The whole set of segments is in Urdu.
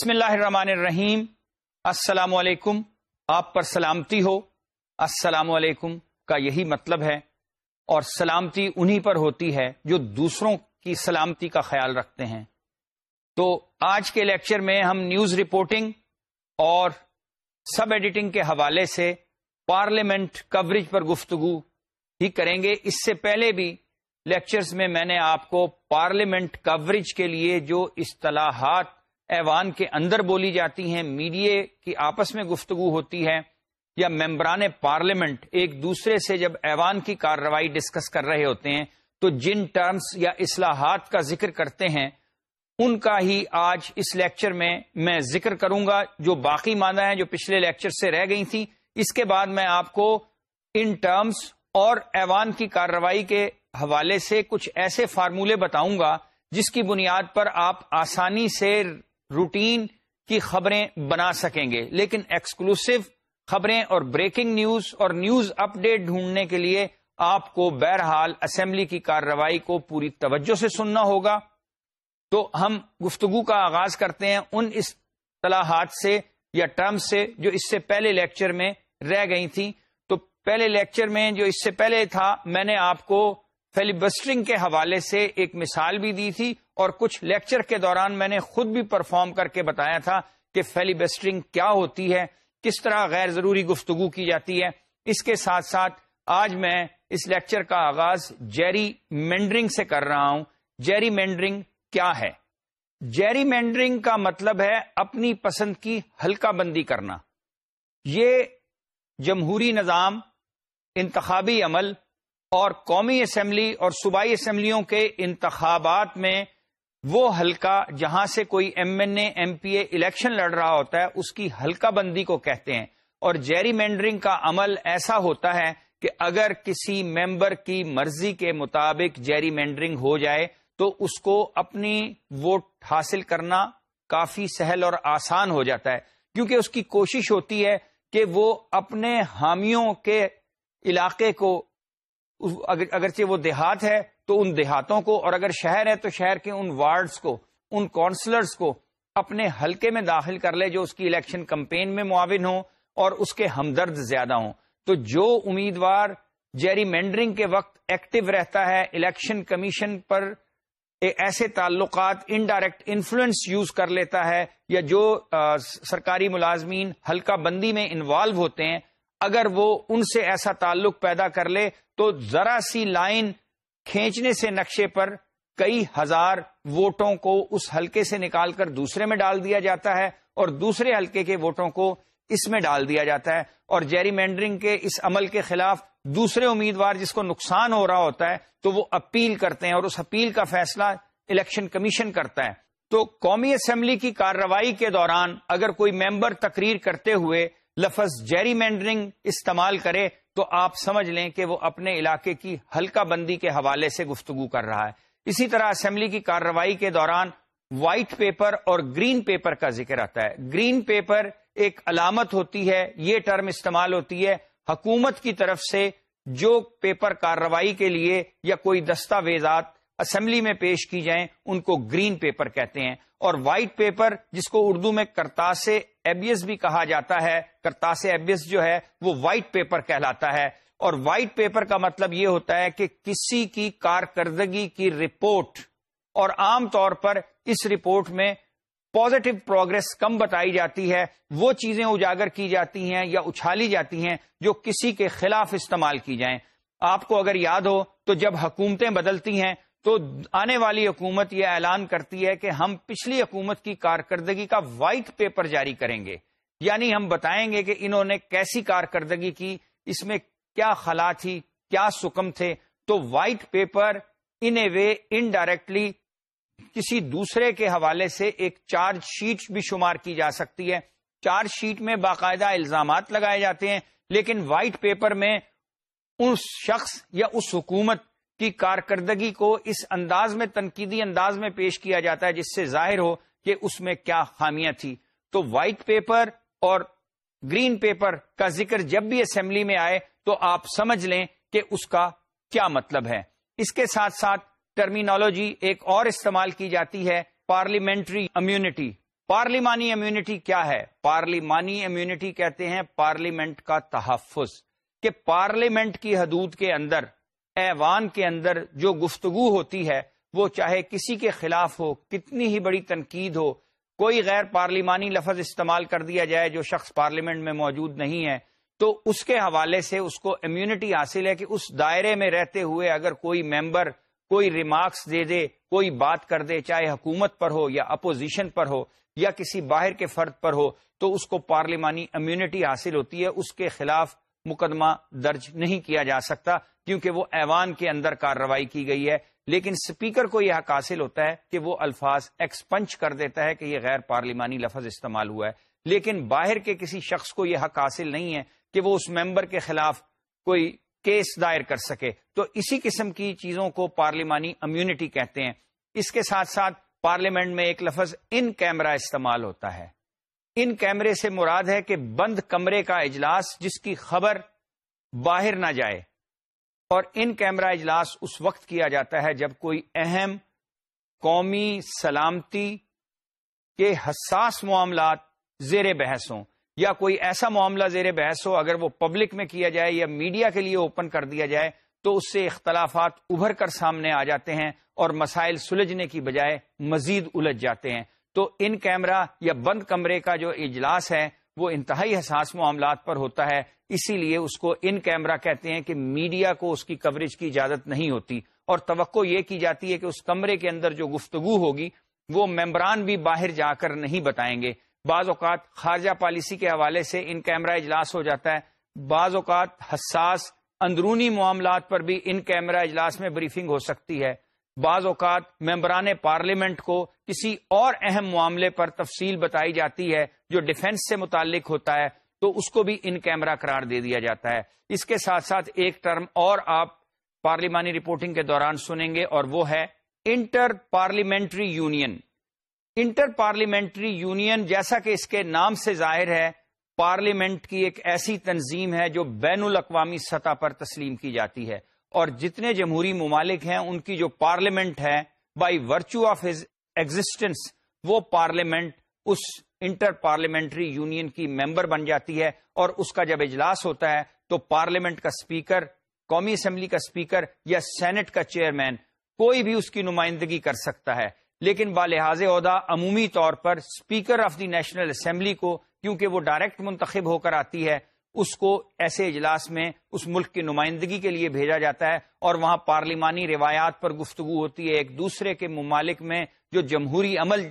بسم اللہ الرحمن الرحیم۔ السلام علیکم۔ آپ پر سلامتی ہو۔ السلام علیکم کا یہی مطلب ہے۔ اور سلامتی انہی پر ہوتی ہے جو دوسروں کی سلامتی کا خیال رکھتے ہیں۔ تو آج کے لیکچر میں ہم نیوز رپورٹنگ اور سب ایڈیٹنگ کے حوالے سے پارلیمنٹ کوریج پر گفتگو ہی کریں گے۔ اس سے پہلے بھی لیکچرز میں میں نے آپ کو پارلیمنٹ کوریج کے لیے جو اصطلاحات ایوان کے اندر بولی جاتی ہیں، میڈیا کی آپس میں گفتگو ہوتی ہے یا ممبران پارلیمنٹ ایک دوسرے سے جب ایوان کی کارروائی ڈسکس کر رہے ہوتے ہیں، تو جن ٹرمز یا اصلاحات کا ذکر کرتے ہیں، ان کا ہی آج اس لیکچر میں میں ذکر کروں گا جو باقی مانا ہے، جو پچھلے لیکچر سے رہ گئی تھی اس کے بعد میں آپ کو ان ٹرمز اور ایوان کی کارروائی کے حوالے سے کچھ ایسے فارمولے بتاؤں گا جس کی بنیاد پر آپ آسانی سے روٹین کی خبریں بنا سکیں گے۔ لیکن ایکسکلوسو خبریں اور بریکنگ نیوز اور نیوز اپ ڈیٹ ڈھونڈنے کے لیے آپ کو بہرحال اسمبلی کی کارروائی کو پوری توجہ سے سننا ہوگا۔ تو ہم گفتگو کا آغاز کرتے ہیں ان اصطلاحات سے یا ٹرم سے جو اس سے پہلے لیکچر میں رہ گئی تھی تو پہلے لیکچر میں جو اس سے پہلے تھا، میں نے آپ کو فیلیبسٹرنگ کے حوالے سے ایک مثال بھی دی تھی۔ اور کچھ لیکچر کے دوران میں نے خود بھی پرفارم کر کے بتایا تھا کہ فیلیبسٹرنگ کیا ہوتی ہے، کس طرح غیر ضروری گفتگو کی جاتی ہے۔ اس کے ساتھ ساتھ آج میں اس لیکچر کا آغاز جیری مینڈرنگ سے کر رہا ہوں۔ جیری مینڈرنگ کیا ہے؟ جیری مینڈرنگ کا مطلب ہے اپنی پسند کی ہلکا بندی کرنا۔ یہ جمہوری نظام، انتخابی عمل اور قومی اسمبلی اور صوبائی اسمبلیوں کے انتخابات میں وہ حلقہ جہاں سے کوئی M N A, M P A election لڑ رہا ہوتا ہے، اس کی حلقہ بندی کو کہتے ہیں۔ اور جیری مینڈرنگ کا عمل ایسا ہوتا ہے کہ اگر کسی ممبر کی مرضی کے مطابق جیری مینڈرنگ ہو جائے، تو اس کو اپنی ووٹ حاصل کرنا کافی سہل اور آسان ہو جاتا ہے۔ کیونکہ اس کی کوشش ہوتی ہے کہ وہ اپنے حامیوں کے علاقے کو اگرچہ وہ دیہات ہے تو ان دیہاتوں کو، اور اگر شہر ہے تو شہر کے ان وارڈز کو، ان کونسلرز کو اپنے حلقے میں داخل کر لے جو اس کی الیکشن کمپین میں معاون ہوں اور اس کے ہمدرد زیادہ ہوں۔ تو جو امیدوار جیری مینڈرنگ کے وقت ایکٹیو رہتا ہے، الیکشن کمیشن پر ایسے تعلقات انڈائریکٹ انفلوئنس یوز کر لیتا ہے یا جو سرکاری ملازمین حلقہ بندی میں انوالو ہوتے ہیں، اگر وہ ان سے ایسا تعلق پیدا کر لے تو ذرا سی لائن کھینچنے سے نقشے پر کئی ہزار ووٹوں کو اس حلقے سے نکال کر دوسرے میں ڈال دیا جاتا ہے اور دوسرے حلقے کے ووٹوں کو اس میں ڈال دیا جاتا ہے اور جیری مینڈرنگ کے اس عمل کے خلاف دوسرے امیدوار جس کو نقصان ہو رہا ہوتا ہے تو وہ اپیل کرتے ہیں اور اس اپیل کا فیصلہ الیکشن کمیشن کرتا ہے۔ تو قومی اسمبلی کی کارروائی کے دوران اگر کوئی ممبر تقریر کرتے ہوئے لفظ جیری مینڈرنگ استعمال کرے تو آپ سمجھ لیں کہ وہ اپنے علاقے کی ہلکا بندی کے حوالے سے گفتگو کر رہا ہے۔ اسی طرح اسمبلی کی کارروائی کے دوران وائٹ پیپر اور گرین پیپر کا ذکر آتا ہے۔ گرین پیپر ایک علامت ہوتی ہے، یہ ٹرم استعمال ہوتی ہے حکومت کی طرف سے جو پیپر کارروائی کے لیے یا کوئی دستاویزات اسمبلی میں پیش کی جائیں، ان کو گرین پیپر کہتے ہیں اور وائٹ پیپر، جس کو اردو میں کرتاس ایبیس بھی کہا جاتا ہے، کرتاس ایبیس جو ہے، وہ وائٹ پیپر کہلاتا ہے۔ اور وائٹ پیپر کا مطلب یہ ہوتا ہے کہ کسی کی کارکردگی کی رپورٹ۔ اور عام طور پر اس رپورٹ میں پازیٹو پروگرس کم بتائی جاتی ہے، وہ چیزیں اجاگر کی جاتی ہیں یا اچھالی جاتی ہیں جو کسی کے خلاف استعمال کی جائیں۔ آپ کو اگر یاد ہو تو جب حکومتیں بدلتی ہیں تو آنے والی حکومت یہ اعلان کرتی ہے کہ ہم پچھلی حکومت کی کارکردگی کا وائٹ پیپر جاری کریں گے۔ یعنی ہم بتائیں گے کہ انہوں نے کیسی کارکردگی کی، اس میں کیا خلا تھی، کیا سکم تھے۔ تو white paper in a way indirectly کسی دوسرے کے حوالے سے ایک چارج شیٹ بھی شمار کی جا سکتی ہے۔ چارج شیٹ میں باقاعدہ الزامات لگائے جاتے ہیں، لیکن وائٹ پیپر میں اس شخص یا اس حکومت کی کارکردگی کو اس انداز میں، تنقیدی انداز میں پیش کیا جاتا ہے، جس سے ظاہر ہو کہ اس میں کیا خامیاں تھی تو وائٹ پیپر اور گرین پیپر کا ذکر جب بھی اسمبلی میں آئے تو آپ سمجھ لیں کہ اس کا کیا مطلب ہے۔ اس کے ساتھ ساتھ ٹرمینالوجی ایک اور استعمال کی جاتی ہے پارلیمنٹری امیونٹی پارلیمانی امیونٹی کیا ہے؟ پارلیمانی امیونٹی کہتے ہیں پارلیمنٹ کا تحفظ، کہ پارلیمنٹ کی حدود کے اندر ایوان کے اندر جو گفتگو ہوتی ہے، وہ چاہے کسی کے خلاف ہو، کتنی ہی بڑی تنقید ہو، کوئی غیر پارلیمانی لفظ استعمال کر دیا جائے جو شخص پارلیمنٹ میں موجود نہیں ہے، تو اس کے حوالے سے اس کو امیونٹی حاصل ہے کہ اس دائرے میں رہتے ہوئے اگر کوئی ممبر کوئی ریمارکس دے دے، کوئی بات کر دے، چاہے حکومت پر ہو یا اپوزیشن پر ہو یا کسی باہر کے فرد پر ہو، تو اس کو پارلیمانی امیونٹی حاصل ہوتی ہے، اس کے خلاف مقدمہ درج نہیں کیا جا سکتا کیونکہ وہ ایوان کے اندر کارروائی کی گئی ہے۔ لیکن سپیکر کو یہ حق حاصل ہوتا ہے کہ وہ الفاظ ایکسپنچ کر دیتا ہے کہ یہ غیر پارلیمانی لفظ استعمال ہوا ہے۔ لیکن باہر کے کسی شخص کو یہ حق حاصل نہیں ہے کہ وہ اس ممبر کے خلاف کوئی کیس دائر کر سکے۔ تو اسی قسم کی چیزوں کو پارلیمانی امیونٹی کہتے ہیں۔ اس کے ساتھ ساتھ پارلیمنٹ میں ایک لفظ ان کیمرہ استعمال ہوتا ہے۔ ان کیمرے سے مراد ہے کہ بند کمرے کا اجلاس جس کی خبر باہر نہ جائے اور ان کیمرہ اجلاس اس وقت کیا جاتا ہے جب کوئی اہم قومی سلامتی کے حساس معاملات زیر بحث ہوں یا کوئی ایسا معاملہ زیر بحث ہو اگر وہ پبلک میں کیا جائے یا میڈیا کے لیے اوپن کر دیا جائے تو اس سے اختلافات ابھر کر سامنے آ جاتے ہیں اور مسائل سلجھنے کی بجائے مزید الجھ جاتے ہیں تو ان کیمرہ یا بند کمرے کا جو اجلاس ہے، وہ انتہائی حساس معاملات پر ہوتا ہے۔ اسی لیے اس کو ان کیمرہ کہتے ہیں کہ میڈیا کو اس کی کوریج کی اجازت نہیں ہوتی۔ اور توقع یہ کی جاتی ہے کہ اس کمرے کے اندر جو گفتگو ہوگی، وہ ممبران بھی باہر جا کر نہیں بتائیں گے۔ بعض اوقات خارجہ پالیسی کے حوالے سے ان کیمرہ اجلاس ہو جاتا ہے۔ بعض اوقات حساس اندرونی معاملات پر بھی ان کیمرہ اجلاس میں بریفنگ ہو سکتی ہے۔ بعض اوقات ممبران پارلیمنٹ کو کسی اور اہم معاملے پر تفصیل بتائی جاتی ہے جو ڈیفنس سے متعلق ہوتا ہے، تو اس کو بھی ان کیمرہ قرار دے دیا جاتا ہے۔ اس کے ساتھ ساتھ ایک ٹرم اور آپ پارلیمانی رپورٹنگ کے دوران سنیں گے اور وہ ہے inter parliamentary union. Inter parliamentary union جیسا کہ اس کے نام سے ظاہر ہے، پارلیمنٹ کی ایک ایسی تنظیم ہے جو بین الاقوامی سطح پر تسلیم کی جاتی ہے۔ اور جتنے جمہوری ممالک ہیں، ان کی جو پارلیمنٹ ہے by virtue of his existence وہ پارلیمنٹ اس انٹر پارلیمنٹری یونین کی ممبر بن جاتی ہے اور اس کا جب اجلاس ہوتا ہے، تو پارلیمنٹ کا اسپیکر قومی اسمبلی کا اسپیکر یا سینٹ کا چیئرمین کوئی بھی اس کی نمائندگی کر سکتا ہے۔ لیکن بالحاظ عہدہ عمومی طور پر speaker of the National Assembly کو، کیونکہ وہ ڈائریکٹ منتخب ہو کر آتی ہے اس کو ایسے اجلاس میں اس ملک کی نمائندگی کے لیے بھیجا جاتا ہے اور وہاں پارلیمانی روایات پر گفتگو ہوتی ہے، ایک دوسرے کے ممالک میں جو جمہوری عمل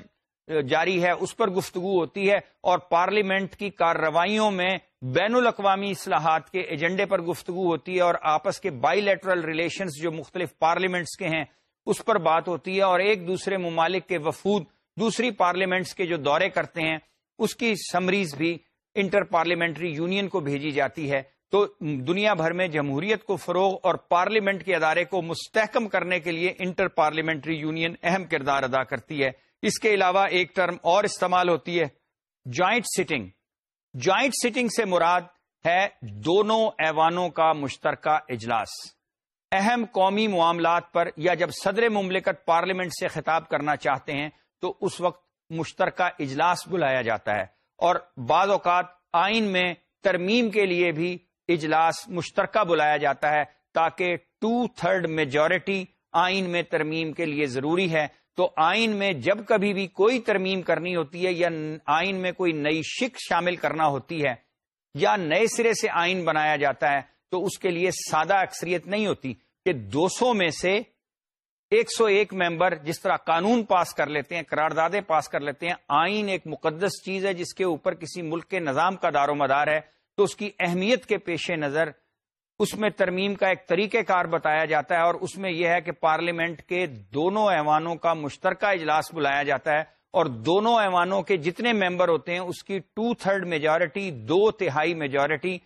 جاری ہے، اس پر گفتگو ہوتی ہے اور پارلیمنٹ کی کارروائیوں میں بین الاقوامی اصلاحات کے ایجنڈے پر گفتگو ہوتی ہے اور آپس کے بائی لیٹرل ریلیشنز جو مختلف پارلیمنٹس کے ہیں، اس پر بات ہوتی ہے اور ایک دوسرے ممالک کے وفود دوسری پارلیمنٹس کے جو دورے کرتے ہیں، اس کی سمریز بھی انٹر پارلیمنٹری یونین کو بھیجی جاتی ہے، تو دنیا بھر میں جمہوریت کو فروغ اور پارلیمنٹ کے ادارے کو مستحکم کرنے کے لیے انٹر پارلیمنٹری یونین اہم کردار ادا کرتی ہے۔ اس کے علاوہ ایک ٹرم اور استعمال ہوتی ہے، جوائنٹ سٹنگ۔ جوائنٹ سٹنگ سے مراد ہے دونوں ایوانوں کا مشترکہ اجلاس۔ اہم قومی معاملات پر یا جب صدر مملکت پارلیمنٹ سے خطاب کرنا چاہتے ہیں، تو اس وقت مشترکہ اجلاس بلایا جاتا ہے۔ اور بعض اوقات آئین میں ترمیم کے لیے بھی اجلاس مشترکہ بلایا جاتا ہے تاکہ ٹو تھرڈ میجورٹی آئین میں ترمیم کے لیے ضروری ہے۔ تو آئین میں جب کبھی بھی کوئی ترمیم کرنی ہوتی ہے یا آئین میں کوئی نئی شک شامل کرنا ہوتی ہے یا نئے سرے سے آئین بنایا جاتا ہے تو اس کے لیے سادہ اکثریت نہیں ہوتی کہ دو سو میں سے ایک سو ایک ممبر جس طرح قانون پاس کر لیتے ہیں، قراردادیں پاس کر لیتے ہیں، آئین ایک مقدس چیز ہے جس کے اوپر کسی ملک کے نظام کا دار و مدار ہے، تو اس کی اہمیت کے پیش نظر اس میں ترمیم کا ایک طریقہ کار بتایا جاتا ہے اور اس میں یہ ہے کہ پارلیمنٹ کے دونوں ایوانوں کا مشترکہ اجلاس بلایا جاتا ہے اور دونوں ایوانوں کے جتنے ممبر ہوتے ہیں، اس کی ٹو تھرڈ میجورٹی، دو تہائی میجورٹی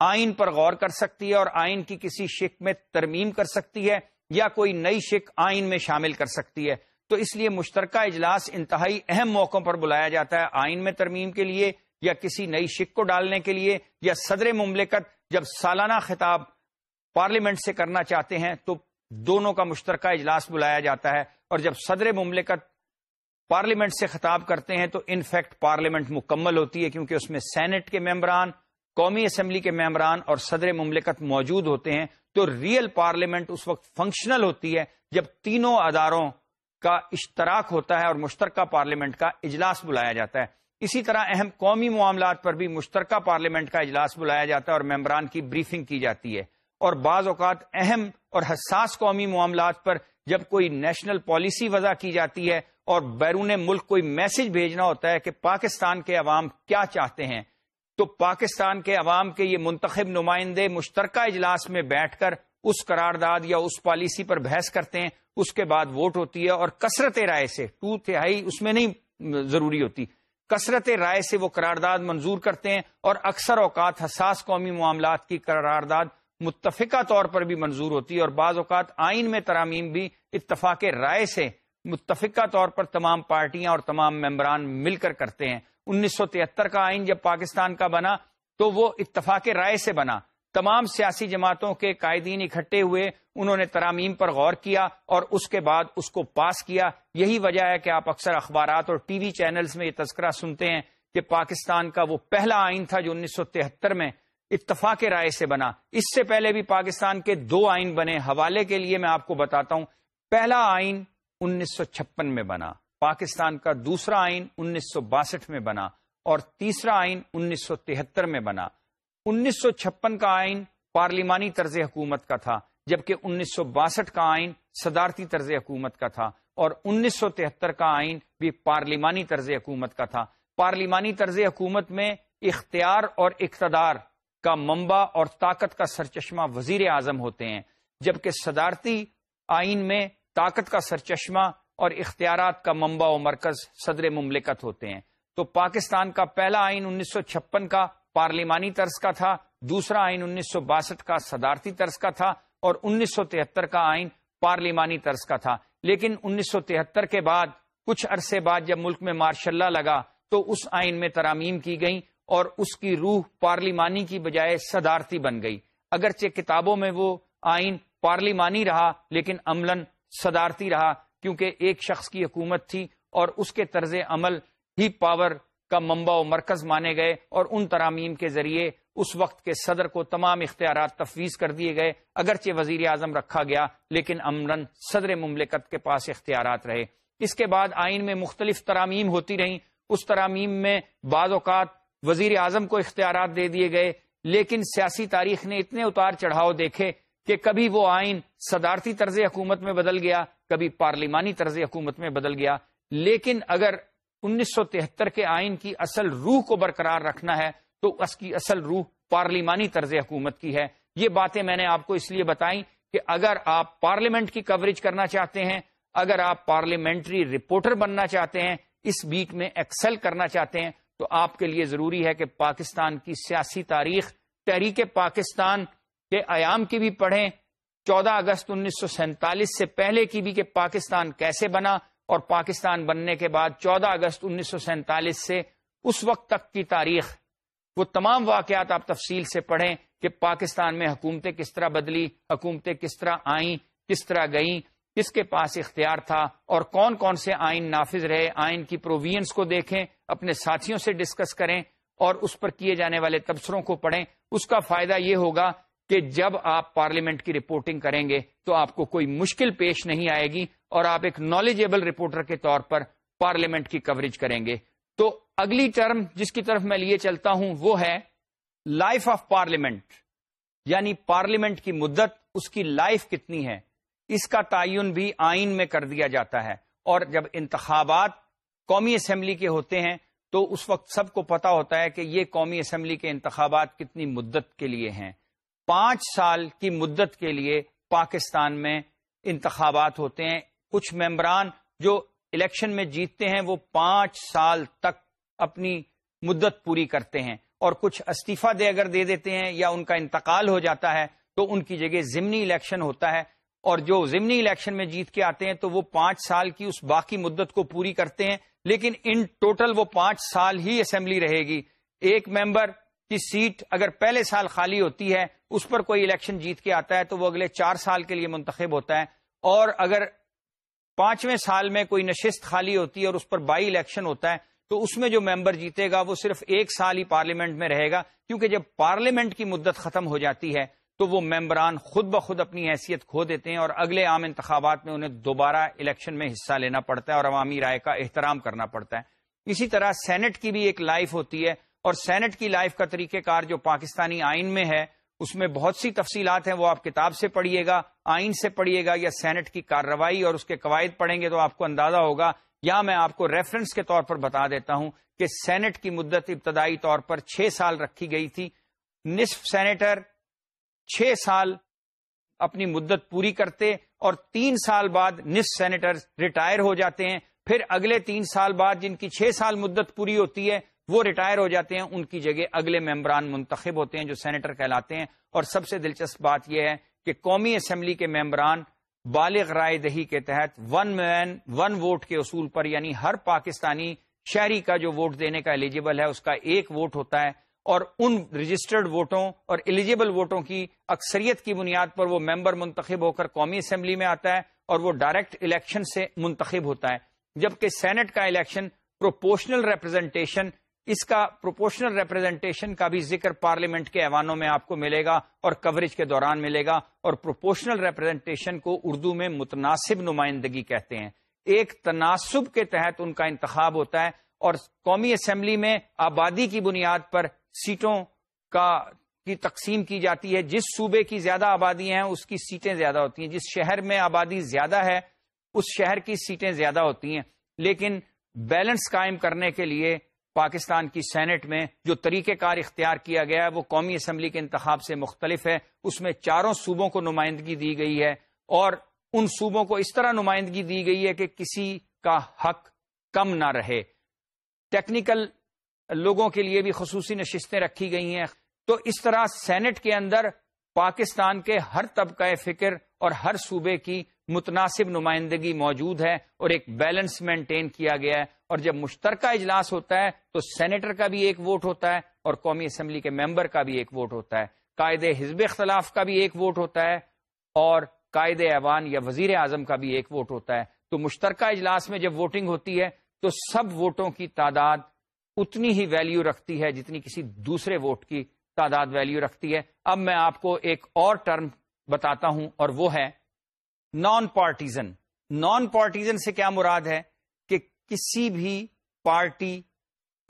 آئین پر غور کر سکتی ہے اور آئین کی کسی شک میں ترمیم کر سکتی ہے۔ یا کوئی نئی شک آئین میں شامل کر سکتی ہے۔ تو اس لیے مشترکہ اجلاس انتہائی اہم موقعوں پر بلایا جاتا ہے آئین میں ترمیم کے لیے یا کسی نئی شک کو ڈالنے کے لیے یا صدر مملکت جب سالانہ خطاب پارلیمنٹ سے کرنا چاہتے ہیں تو دونوں کا مشترکہ اجلاس بلایا جاتا ہے۔ اور جب صدر مملکت پارلیمنٹ سے خطاب کرتے ہیں تو انفیکٹ پارلیمنٹ مکمل ہوتی ہے کیونکہ اس میں سینٹ کے ممبران، قومی اسمبلی کے ممبران اور صدر مملکت موجود ہوتے ہیں۔ تو ریئل پارلیمنٹ اس وقت فنکشنل ہوتی ہے، جب تینوں اداروں کا اشتراک ہوتا ہے اور مشترکہ پارلیمنٹ کا اجلاس بلایا جاتا ہے۔ اسی طرح اہم قومی معاملات پر بھی مشترکہ پارلیمنٹ کا اجلاس بلایا جاتا ہے اور ممبران کی بریفنگ کی جاتی ہے۔ اور بعض اوقات اہم اور حساس قومی معاملات پر جب کوئی نیشنل پالیسی وضع کی جاتی ہے اور بیرون ملک کوئی میسج بھیجنا ہوتا ہے کہ پاکستان کے عوام کیا چاہتے ہیں۔ تو پاکستان کے عوام کے یہ منتخب نمائندے مشترکہ اجلاس میں بیٹھ کر اس قرارداد یا اس پالیسی پر بحث کرتے ہیں، اس کے بعد ووٹ ہوتی ہے اور کثرت رائے سے، ٹو تہائی اس میں نہیں ضروری ہوتی، کثرت رائے سے وہ قرارداد منظور کرتے ہیں اور اکثر اوقات حساس قومی معاملات کی قرارداد متفقہ طور پر بھی منظور ہوتی ہے اور بعض اوقات آئین میں ترامیم بھی اتفاق رائے سے متفقہ طور پر تمام پارٹیاں اور تمام ممبران مل کر کرتے ہیں۔ انیس سو تہتر کا آئین جب پاکستان کا بنا تو وہ اتفاق رائے سے بنا۔ تمام سیاسی جماعتوں کے قائدین اکٹھے ہوئے، انہوں نے ترامیم پر غور کیا اور اس کے بعد اس کو پاس کیا۔ یہی وجہ ہے کہ آپ اکثر اخبارات اور ٹی وی چینلز میں یہ تذکرہ سنتے ہیں کہ پاکستان کا وہ پہلا آئین تھا جو انیس سو تہتر میں اتفاق رائے سے بنا۔ اس سے پہلے بھی پاکستان کے دو آئین بنے۔ حوالے کے لیے میں آپ کو بتاتا ہوں، پہلا آئین انیس سو چھپن میں بنا۔ پاکستان کا دوسرا آئین انیس سو باسٹھ میں بنا اور تیسرا آئین انیس سو تہتر میں بنا۔ انیس سو چھپن کا آئین پارلیمانی طرز حکومت کا تھا، جبکہ انیس سو باسٹھ کا آئین صدارتی طرز حکومت کا تھا اور انیس سو تہتر کا آئین بھی پارلیمانی طرز حکومت کا تھا۔ پارلیمانی طرز حکومت میں اختیار اور اقتدار کا منبع اور طاقت کا سرچشمہ وزیر اعظم ہوتے ہیں، جبکہ صدارتی آئین میں طاقت کا سرچشمہ اور اختیارات کا منبع و مرکز صدر مملکت ہوتے ہیں۔ تو پاکستان کا پہلا آئین انیس سو چھپن کا پارلیمانی طرز کا تھا، دوسرا آئین انیس سو باسٹھ کا صدارتی طرز کا تھا اور انیس سو تہتر کا آئین پارلیمانی طرز کا تھا۔ لیکن انیس سو تہتر کے بعد کچھ عرصے بعد جب ملک میں مارشاء اللہ لگا تو اس آئین میں ترامیم کی گئی اور اس کی روح پارلیمانی کی بجائے صدارتی بن گئی۔ اگرچہ کتابوں میں وہ آئین پارلیمانی رہا، لیکن عملاً صدارتی رہا کیونکہ ایک شخص کی حکومت تھی اور اس کے طرز عمل ہی پاور کا منبع و مرکز مانے گئے اور ان ترامیم کے ذریعے اس وقت کے صدر کو تمام اختیارات تفویض کر دیے گئے، اگرچہ وزیر اعظم رکھا گیا، لیکن امرن صدر مملکت کے پاس اختیارات رہے۔ اس کے بعد آئین میں مختلف ترامیم ہوتی رہیں۔ اس ترامیم میں بعض اوقات وزیر اعظم کو اختیارات دے دیے گئے، لیکن سیاسی تاریخ نے اتنے اتار چڑھاؤ دیکھے کہ کبھی وہ آئین صدارتی طرز حکومت میں بدل گیا، کبھی پارلیمانی طرز حکومت میں بدل گیا۔ لیکن اگر انیس سو تہتر کے آئین کی اصل روح کو برقرار رکھنا ہے، تو اس کی اصل روح پارلیمانی طرز حکومت کی ہے۔ یہ باتیں میں نے آپ کو اس لیے بتائیں کہ اگر آپ پارلیمنٹ کی کوریج کرنا چاہتے ہیں، اگر آپ پارلیمنٹری رپورٹر بننا چاہتے ہیں، اس بیٹ میں ایکسل کرنا چاہتے ہیں، تو آپ کے لیے ضروری ہے کہ پاکستان کی سیاسی تاریخ، تحریک پاکستان کے ایام کی بھی پڑھیں، چودہ اگست انیس سو سینتالیس سے پہلے کی بھی کہ پاکستان کیسے بنا اور پاکستان بننے کے بعد چودہ اگست انیس سو سینتالیس سے اس وقت تک کی تاریخ۔ وہ تمام واقعات آپ تفصیل سے پڑھیں کہ پاکستان میں حکومتیں کس طرح بدلی، حکومتیں کس طرح آئیں، کس طرح گئیں، کس کے پاس اختیار تھا اور کون کون سے آئین نافذ رہے۔ آئین کی پرووینس کو دیکھیں، اپنے ساتھیوں سے ڈسکس کریں اور اس پر کیے جانے والے تبصروں کو پڑھیں۔ اس کا فائدہ یہ ہوگا کہ جب آپ پارلیمنٹ کی رپورٹنگ کریں گے تو آپ کو کوئی مشکل پیش نہیں آئے گی اور آپ ایک نالجیبل رپورٹر کے طور پر پارلیمنٹ کی کوریج کریں گے۔ تو اگلی ٹرم جس کی طرف میں لیے چلتا ہوں وہ ہے لائف آف پارلیمنٹ یعنی پارلیمنٹ کی مدت، اس کی لائف کتنی ہے۔ اس کا تعین بھی آئین میں کر دیا جاتا ہے۔ اور جب انتخابات قومی اسمبلی کے ہوتے ہیں تو اس وقت سب کو پتا ہوتا ہے کہ یہ قومی اسمبلی کے انتخابات کتنی مدت کے لیے ہیں۔ پانچ سال کی مدت کے لیے پاکستان میں انتخابات ہوتے ہیں۔ کچھ ممبران جو الیکشن میں جیتتے ہیں، وہ پانچ سال تک اپنی مدت پوری کرتے ہیں۔ اور کچھ استعفی دے اگر دے دیتے ہیں یا ان کا انتقال ہو جاتا ہے، تو ان کی جگہ ضمنی الیکشن ہوتا ہے۔ اور جو ضمنی الیکشن میں جیت کے آتے ہیں، تو وہ پانچ سال کی اس باقی مدت کو پوری کرتے ہیں۔ لیکن ان ٹوٹل وہ پانچ سال ہی اسمبلی رہے گی۔ ایک ممبر کی سیٹ اگر پہلے سال خالی ہوتی ہے اس پر کوئی الیکشن جیت کے آتا ہے تو وہ اگلے چار سال کے لیے منتخب ہوتا ہے اور اگر پانچویں سال میں کوئی نشست خالی ہوتی ہے اور اس پر بائی الیکشن ہوتا ہے تو اس میں جو ممبر جیتے گا وہ صرف ایک سال ہی پارلیمنٹ میں رہے گا، کیونکہ جب پارلیمنٹ کی مدت ختم ہو جاتی ہے تو وہ ممبران خود بخود اپنی حیثیت کھو دیتے ہیں اور اگلے عام انتخابات میں انہیں دوبارہ الیکشن میں حصہ لینا پڑتا ہے اور عوامی رائے کا احترام کرنا پڑتا ہے۔ اسی طرح سینٹ کی بھی ایک لائف ہوتی ہے اور سینٹ کی لائف کا طریقہ کار جو پاکستانی آئین میں ہے اس میں بہت سی تفصیلات ہیں، وہ آپ کتاب سے پڑھیے گا، آئین سے پڑھیے گا یا سینٹ کی کارروائی اور اس کے قواعد پڑھیں گے تو آپ کو اندازہ ہوگا۔ یا میں آپ کو ریفرنس کے طور پر بتا دیتا ہوں کہ سینٹ کی مدت ابتدائی طور پر چھ سال رکھی گئی تھی۔ نصف سینیٹر چھ سال اپنی مدت پوری کرتے اور تین سال بعد نصف سینیٹر ریٹائر ہو جاتے ہیں۔ پھر اگلے تین سال بعد جن کی چھ سال مدت پوری ہوتی ہے وہ ریٹائر ہو جاتے ہیں، ان کی جگہ اگلے ممبران منتخب ہوتے ہیں جو سینیٹر کہلاتے ہیں۔ اور سب سے دلچسپ بات یہ ہے کہ قومی اسمبلی کے ممبران بالغ رائے دہی کے تحت ون مین ون ووٹ کے اصول پر یعنی ہر پاکستانی شہری کا جو ووٹ دینے کا ایلیجیبل ہے، اس کا ایک ووٹ ہوتا ہے۔ اور ان رجسٹرڈ ووٹوں اور ایلیجیبل ووٹوں کی اکثریت کی بنیاد پر وہ ممبر منتخب ہو کر قومی اسمبلی میں آتا ہے اور وہ ڈائریکٹ الیکشن سے منتخب ہوتا ہے۔ جبکہ سینٹ کا الیکشن پروپورشنل ریپرزنٹیشن اس کا پروپورشنل ریپرزنٹیشن کا بھی ذکر پارلیمنٹ کے ایوانوں میں آپ کو ملے گا اور کوریج کے دوران ملے گا اور پروپورشنل ریپرزنٹیشن کو اردو میں متناسب نمائندگی کہتے ہیں۔ ایک تناسب کے تحت ان کا انتخاب ہوتا ہے اور قومی اسمبلی میں آبادی کی بنیاد پر سیٹوں کا کی تقسیم کی جاتی ہے۔ جس صوبے کی زیادہ آبادی ہیں، اس کی سیٹیں زیادہ ہوتی ہیں۔ جس شہر میں آبادی زیادہ ہے، اس شہر کی سیٹیں زیادہ ہوتی ہیں۔ لیکن بیلنس قائم کرنے کے لیے پاکستان کی سینٹ میں جو طریقہ کار اختیار کیا گیا ہے، وہ قومی اسمبلی کے انتخاب سے مختلف ہے۔ اس میں چاروں صوبوں کو نمائندگی دی گئی ہے اور ان صوبوں کو اس طرح نمائندگی دی گئی ہے کہ کسی کا حق کم نہ رہے۔ ٹیکنیکل لوگوں کے لیے بھی خصوصی نشستیں رکھی گئی ہیں۔ تو اس طرح سینٹ کے اندر پاکستان کے ہر طبقہ فکر اور ہر صوبے کی متناسب نمائندگی موجود ہے اور ایک بیلنس مینٹین کیا گیا ہے۔ اور جب مشترکہ اجلاس ہوتا ہے تو سینیٹر کا بھی ایک ووٹ ہوتا ہے اور قومی اسمبلی کے ممبر کا بھی ایک ووٹ ہوتا ہے۔ قائد حزب اختلاف کا بھی ایک ووٹ ہوتا ہے اور قائد ایوان یا وزیر اعظم کا بھی ایک ووٹ ہوتا ہے۔ تو مشترکہ اجلاس میں جب ووٹنگ ہوتی ہے تو سب ووٹوں کی تعداد اتنی ہی ویلیو رکھتی ہے جتنی کسی دوسرے ووٹ کی تعداد ویلیو رکھتی ہے۔ اب میں آپ کو ایک اور ٹرم بتاتا ہوں اور وہ ہے نان پارٹیزن نان پارٹیزن سے کیا مراد ہے کہ کسی بھی پارٹی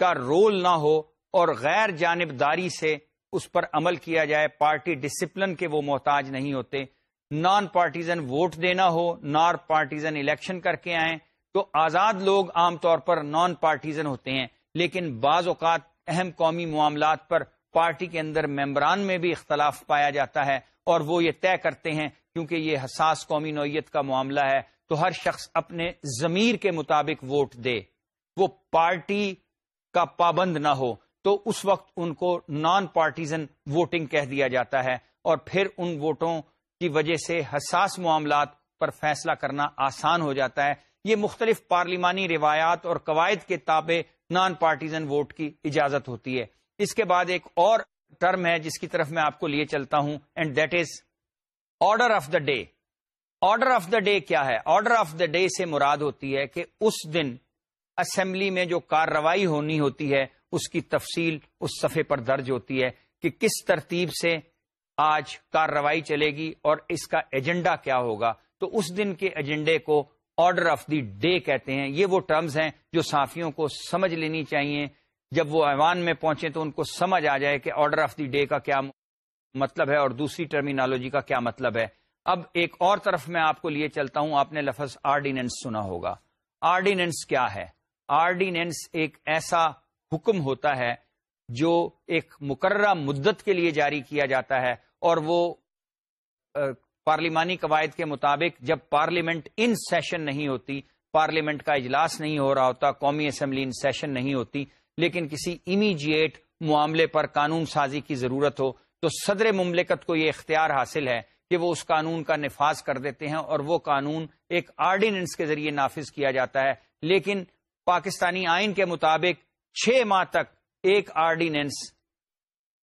کا رول نہ ہو اور غیر جانبداری سے اس پر عمل کیا جائے پارٹی ڈسپلن کے وہ محتاج نہیں ہوتے نان پارٹیزن ووٹ دینا ہو نار پارٹیزن الیکشن کر کے آئیں تو آزاد لوگ عام طور پر نان پارٹیزن ہوتے ہیں لیکن بعض اوقات اہم قومی معاملات پر پارٹی کے اندر ممبران میں بھی اختلاف پایا جاتا ہے اور وہ یہ طے کرتے ہیں کیونکہ یہ حساس قومی نوعیت کا معاملہ ہے، تو ہر شخص اپنے ضمیر کے مطابق ووٹ دے۔ وہ پارٹی کا پابند نہ ہو، تو اس وقت ان کو نان پارٹیزن ووٹنگ کہہ دیا جاتا ہے اور پھر ان ووٹوں کی وجہ سے حساس معاملات پر فیصلہ کرنا آسان ہو جاتا ہے۔ یہ مختلف پارلیمانی روایات اور قواعد کے تابع نان پارٹیزن ووٹ کی اجازت ہوتی ہے۔ اس کے بعد ایک اور ٹرم ہے جس کی طرف میں آپ کو لیے چلتا ہوں and that is order of the day order of the day کیا ہے؟ آرڈر آف دا ڈے سے مراد ہوتی ہے کہ اس دن اسمبلی میں جو کارروائی ہونی ہوتی ہے، اس کی تفصیل اس صفحے پر درج ہوتی ہے کہ کس ترتیب سے آج کارروائی چلے گی اور اس کا ایجنڈا کیا ہوگا۔ تو اس دن کے ایجنڈے کو آرڈر آف دی ڈے کہتے ہیں۔ یہ وہ ٹرمز ہیں جو صحافیوں کو سمجھ لینی چاہیے جب وہ ایوان میں پہنچے تو ان کو سمجھ آ جائے کہ آرڈر آف دی ڈے کا کیا مطلب ہے اور دوسری ٹرمینالوجی کا کیا مطلب ہے۔ اب ایک اور طرف میں آپ کو لیے چلتا ہوں، آپ نے لفظ آرڈیننس سنا ہوگا۔ آرڈیننس کیا ہے؟ آرڈیننس ایک ایسا حکم ہوتا ہے جو ایک مقررہ مدت کے لیے جاری کیا جاتا ہے اور وہ پارلیمانی قواعد کے مطابق جب پارلیمنٹ ان سیشن نہیں ہوتی، پارلیمنٹ کا اجلاس نہیں ہو رہا ہوتا، قومی اسمبلی ان سیشن نہیں ہوتی لیکن کسی امیجیٹ معاملے پر قانون سازی کی ضرورت ہو تو صدر مملکت کو یہ اختیار حاصل ہے کہ وہ اس قانون کا نفاذ کر دیتے ہیں اور وہ قانون ایک آرڈیننس کے ذریعے نافذ کیا جاتا ہے۔ لیکن پاکستانی آئین کے مطابق چھ ماہ تک ایک آرڈیننس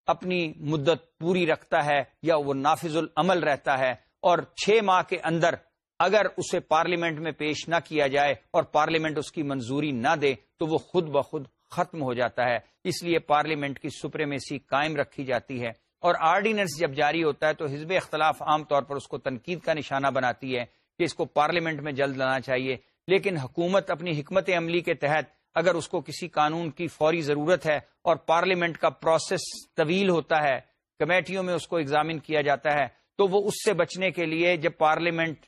اپنی مدت پوری رکھتا ہے یا وہ نافذ العمل رہتا ہے اور چھ ماہ کے اندر اگر اسے پارلیمنٹ میں پیش نہ کیا جائے اور پارلیمنٹ اس کی منظوری نہ دے تو وہ خود بخود ختم ہو جاتا ہے۔ اس لیے پارلیمنٹ کی سپریمیسی قائم رکھی جاتی ہے۔ اور آرڈیننس جب جاری ہوتا ہے تو حزب اختلاف عام طور پر اس کو تنقید کا نشانہ بناتی ہے کہ اس کو پارلیمنٹ میں جلد لانا چاہیے۔ لیکن حکومت اپنی حکمت عملی کے تحت اگر اس کو کسی قانون کی فوری ضرورت ہے اور پارلیمنٹ کا پروسیس طویل ہوتا ہے، کمیٹیوں میں اس کو ایگزامن کیا جاتا ہے، تو وہ اس سے بچنے کے لیے جب پارلیمنٹ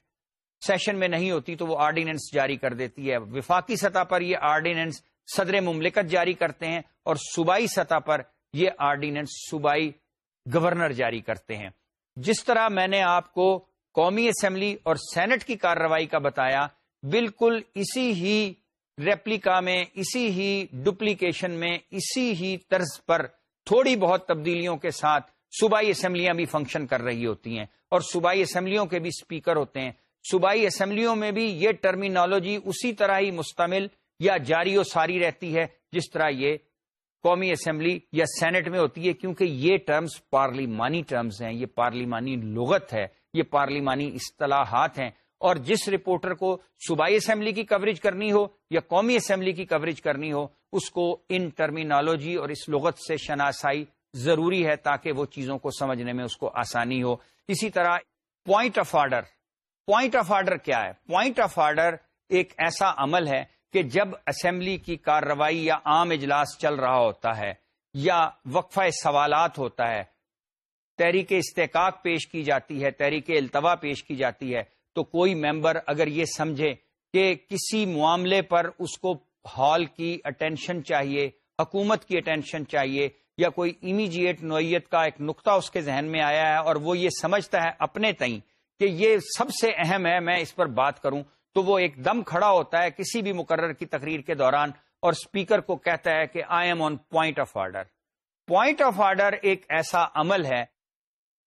سیشن میں نہیں ہوتی تو وہ آرڈیننس جاری کر دیتی ہے۔ وفاقی سطح پر یہ آرڈیننس صدر مملکت جاری کرتے ہیں اور صوبائی سطح پر یہ آرڈیننس صوبائی گورنر جاری کرتے ہیں۔ جس طرح میں نے آپ کو قومی اسمبلی اور سینٹ کی کارروائی کا بتایا، بالکل اسی ہی ریپلیکا میں، اسی ہی ڈپلیکیشن میں، اسی ہی طرز پر تھوڑی بہت تبدیلیوں کے ساتھ صوبائی اسمبلیاں بھی فنکشن کر رہی ہوتی ہیں اور صوبائی اسمبلیوں کے بھی اسپیکر ہوتے ہیں۔ صوبائی اسمبلیوں میں بھی یہ ٹرمینالوجی اسی طرح ہی مستمل یا جاری و ساری رہتی ہے جس طرح یہ قومی اسمبلی یا سینٹ میں ہوتی ہے، کیونکہ یہ ٹرمز پارلیمانی ٹرمز ہیں، یہ پارلیمانی لغت ہے، یہ پارلیمانی اصطلاحات ہیں۔ اور جس رپورٹر کو صوبائی اسمبلی کی کوریج کرنی ہو یا قومی اسمبلی کی کوریج کرنی ہو، اس کو ان ٹرمینالوجی اور اس لغت سے شناسائی ضروری ہے تاکہ وہ چیزوں کو سمجھنے میں اس کو آسانی ہو۔ اسی طرح point of order point of order کیا ہے؟ پوائنٹ آف آرڈر ایک ایسا عمل ہے کہ جب اسمبلی کی کارروائی یا عام اجلاس چل رہا ہوتا ہے یا وقفہ سوالات ہوتا ہے، تحریک استحقاق پیش کی جاتی ہے، تحریک التوا پیش کی جاتی ہے، تو کوئی ممبر اگر یہ سمجھے کہ کسی معاملے پر اس کو ہال کی اٹینشن چاہیے، حکومت کی اٹینشن چاہیے یا کوئی امیجیٹ نوعیت کا ایک نقطہ اس کے ذہن میں آیا ہے اور وہ یہ سمجھتا ہے اپنے تئیں کہ یہ سب سے اہم ہے، میں اس پر بات کروں۔ تو وہ ایک دم کھڑا ہوتا ہے کسی بھی مقرر کی تقریر کے دوران اور اسپیکر کو کہتا ہے کہ I'm on point of order. Point of order ایک ایسا عمل ہے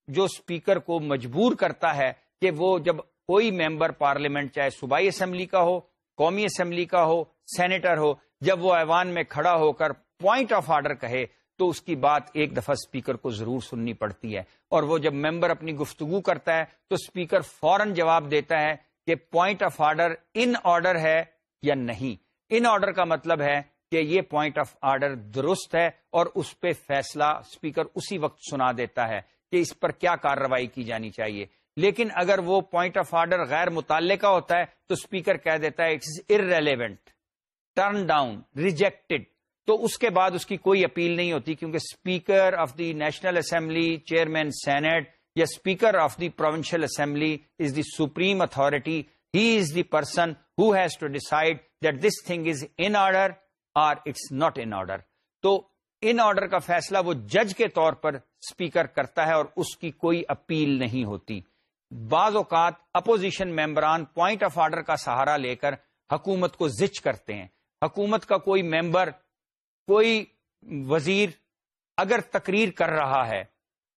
جو اسپیکر کو مجبور کرتا ہے کہ وہ جب کوئی ممبر پارلیمنٹ چاہے صوبائی اسمبلی کا ہو، قومی اسمبلی کا ہو، سینیٹر ہو، جب وہ ایوان میں کھڑا ہو کر پوائنٹ آف آرڈر کہے تو اس کی بات ایک دفعہ اسپیکر کو ضرور سننی پڑتی ہے۔ اور وہ جب ممبر اپنی گفتگو کرتا ہے تو اسپیکر فوراً جواب دیتا ہے کہ point of order in order ہے یا نہیں. ان آرڈر کا مطلب ہے کہ یہ پوائنٹ آف آرڈر درست ہے اور اس پہ فیصلہ اسپیکر اسی وقت سنا دیتا ہے کہ اس پر کیا کارروائی کی جانی چاہیے. لیکن اگر وہ پوائنٹ آف آرڈر غیر متعلقہ ہوتا ہے تو اسپیکر کہہ دیتا ہے it's irrelevant turn down rejected تو اس کے بعد اس کی کوئی اپیل نہیں ہوتی کیونکہ speaker of the National Assembly chairman Senate یا speaker of the provincial assembly is the supreme authority he is the person who has to decide that this thing is in order or it's not in order تو ان آرڈر کا فیصلہ وہ جج کے طور پر اسپیکر کرتا ہے اور اس کی کوئی اپیل نہیں ہوتی۔ بعض اوقات اپوزیشن ممبران پوائنٹ آف آرڈر کا سہارا لے کر حکومت کو زچ کرتے ہیں۔ حکومت کا کوئی ممبر، کوئی وزیر اگر تقریر کر رہا ہے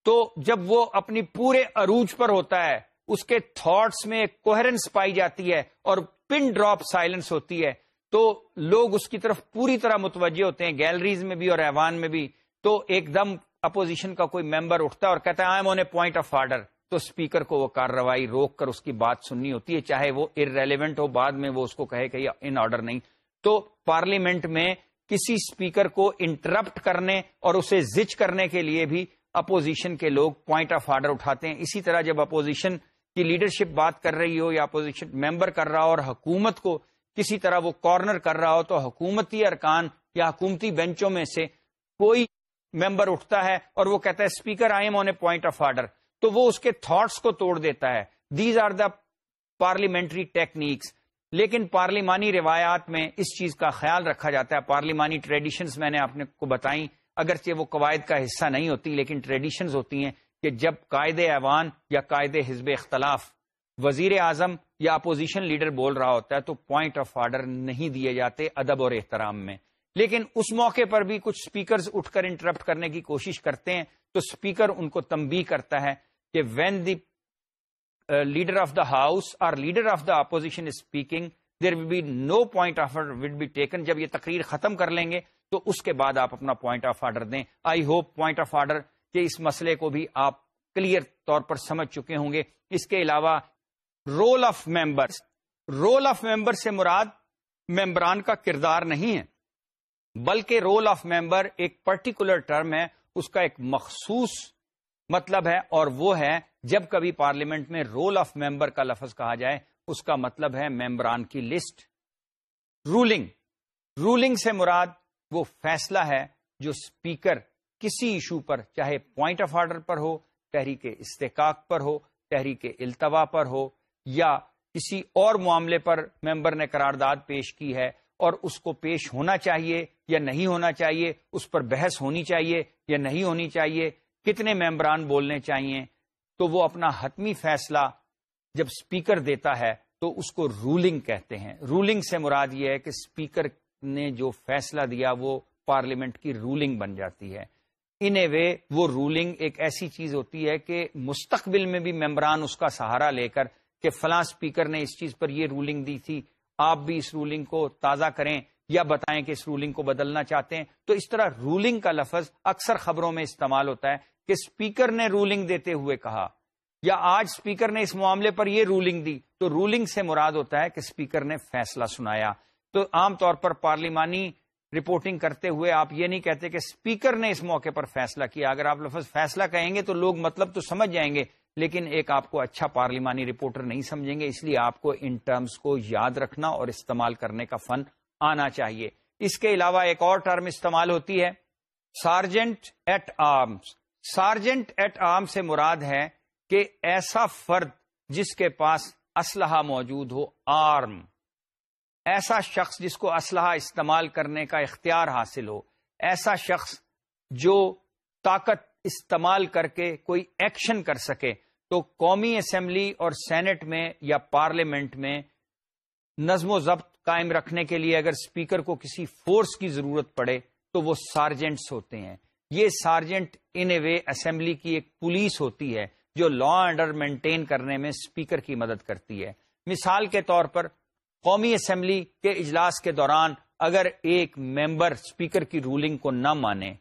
تو جب وہ اپنی پورے عروج پر ہوتا ہے، اس کے تھاٹس میں ایک کوہرنس پائی جاتی ہے اور پن ڈراپ سائلنس ہوتی ہے۔ تو لوگ اس کی طرف پوری طرح متوجہ ہوتے ہیں گیلریز میں بھی اور ایوان میں بھی۔ تو ایک دم اپوزیشن کا کوئی ممبر اٹھتا ہے اور کہتا ہے I'm on a point of order تو اسپیکر کو وہ کارروائی روک کر اس کی بات سننی ہوتی ہے، چاہے وہ ار ریلیونٹ ہو، بعد میں وہ اس کو کہے کہ ان آرڈر نہیں۔ تو پارلیمنٹ میں کسی اسپیکر کو انٹرپٹ کرنے اور اسے زچ کرنے کے لیے بھی اپوزیشن کے لوگ پوائنٹ آف آرڈر اٹھاتے ہیں۔ اسی طرح جب اپوزیشن کی لیڈرشپ بات کر رہی ہو یا اپوزیشن ممبر کر رہا ہو اور حکومت کو کسی طرح وہ کارنر کر رہا ہو تو حکومتی ارکان یا حکومتی بینچوں میں سے کوئی ممبر اٹھتا ہے اور وہ کہتا ہے speaker I'm on a point of order تو وہ اس کے تھاٹس کو توڑ دیتا ہے۔ These are the parliamentary techniques لیکن پارلیمانی روایات میں اس چیز کا خیال رکھا جاتا ہے۔ پارلیمانی ٹریڈیشنز میں نے آپ کو بتائیں اگرچہ وہ قواعد کا حصہ نہیں ہوتی، لیکن ٹریڈیشنز ہوتی ہیں کہ جب قائد ایوان یا قائد حزب اختلاف وزیر اعظم یا اپوزیشن لیڈر بول رہا ہوتا ہے، تو پوائنٹ آف آرڈر نہیں دیے جاتے ادب اور احترام میں۔ لیکن اس موقع پر بھی کچھ سپیکرز اٹھ کر انٹرپٹ کرنے کی کوشش کرتے ہیں، تو سپیکر ان کو تمبی کرتا ہے کہ when the leader of the house اور leader of the opposition speaking there will be no point of order be taken جب یہ تقریر ختم کر لیں گے تو اس کے بعد آپ اپنا پوائنٹ آف آرڈر دیں۔ I hope point of order کے اس مسئلے کو بھی آپ کلیئر طور پر سمجھ چکے ہوں گے۔ اس کے علاوہ role of member role of member سے مراد ممبران کا کردار نہیں ہے، بلکہ رول آف ممبر ایک پرٹیکولر ٹرم ہے۔ اس کا ایک مخصوص مطلب ہے اور وہ ہے جب کبھی پارلیمنٹ میں رول آف ممبر کا لفظ کہا جائے، اس کا مطلب ہے ممبران کی لسٹ رولنگ رولنگ سے مراد وہ فیصلہ ہے جو اسپیکر کسی ایشو پر، چاہے پوائنٹ آف آرڈر پر ہو، تحریک استحقاق پر ہو، تحریک التوا پر ہو، یا کسی اور معاملے پر ممبر نے قرارداد پیش کی ہے اور اس کو پیش ہونا چاہیے یا نہیں ہونا چاہیے، اس پر بحث ہونی چاہیے یا نہیں ہونی چاہیے، کتنے ممبران بولنے چاہیے، تو وہ اپنا حتمی فیصلہ جب اسپیکر دیتا ہے تو اس کو رولنگ کہتے ہیں۔ رولنگ سے مراد یہ ہے کہ اسپیکر نے جو فیصلہ دیا وہ پارلیمنٹ کی رولنگ بن جاتی ہے۔ ان اے وے وہ رولنگ ایک ایسی چیز ہوتی ہے کہ مستقبل میں بھی ممبران اس کا سہارا لے کر کہ فلاں اسپیکر نے اس چیز پر یہ رولنگ دی تھی، آپ بھی اس رولنگ کو تازہ کریں یا بتائیں کہ اس رولنگ کو بدلنا چاہتے ہیں۔ تو اس طرح رولنگ کا لفظ اکثر خبروں میں استعمال ہوتا ہے کہ اسپیکر نے رولنگ دیتے ہوئے کہا یا آج اسپیکر نے اس معاملے پر یہ رولنگ دی۔ تو رولنگ سے مراد ہوتا ہے کہ اسپیکر نے فیصلہ سنایا۔ تو عام طور پر پارلیمانی رپورٹنگ کرتے ہوئے آپ یہ نہیں کہتے کہ اسپیکر نے اس موقع پر فیصلہ کیا۔ اگر آپ لفظ فیصلہ کہیں گے تو لوگ مطلب تو سمجھ جائیں گے، لیکن ایک آپ کو اچھا پارلیمانی رپورٹر نہیں سمجھیں گے، اس لیے آپ کو ان ٹرمز کو یاد رکھنا اور استعمال کرنے کا فن آنا چاہیے۔ اس کے علاوہ ایک اور ٹرم استعمال ہوتی ہے، sergeant at arms sergeant at arm سے مراد ہے کہ ایسا فرد جس کے پاس اسلحہ موجود ہو، آرم۔ ایسا شخص جس کو اسلحہ استعمال کرنے کا اختیار حاصل ہو، ایسا شخص جو طاقت استعمال کر کے کوئی ایکشن کر سکے، تو قومی اسمبلی اور سینٹ میں یا پارلیمنٹ میں نظم و ضبط قائم رکھنے کے لیے اگر اسپیکر کو کسی فورس کی ضرورت پڑے، تو وہ سارجنٹس ہوتے ہیں۔ یہ sergeant in a way assembly کی ایک پولیس ہوتی ہے جو لا آرڈر مینٹین کرنے میں اسپیکر کی مدد کرتی ہے۔ مثال کے طور پر قومی اسمبلی کے اجلاس کے دوران اگر ایک ممبر اسپیکر کی رولنگ کو نہ مانے،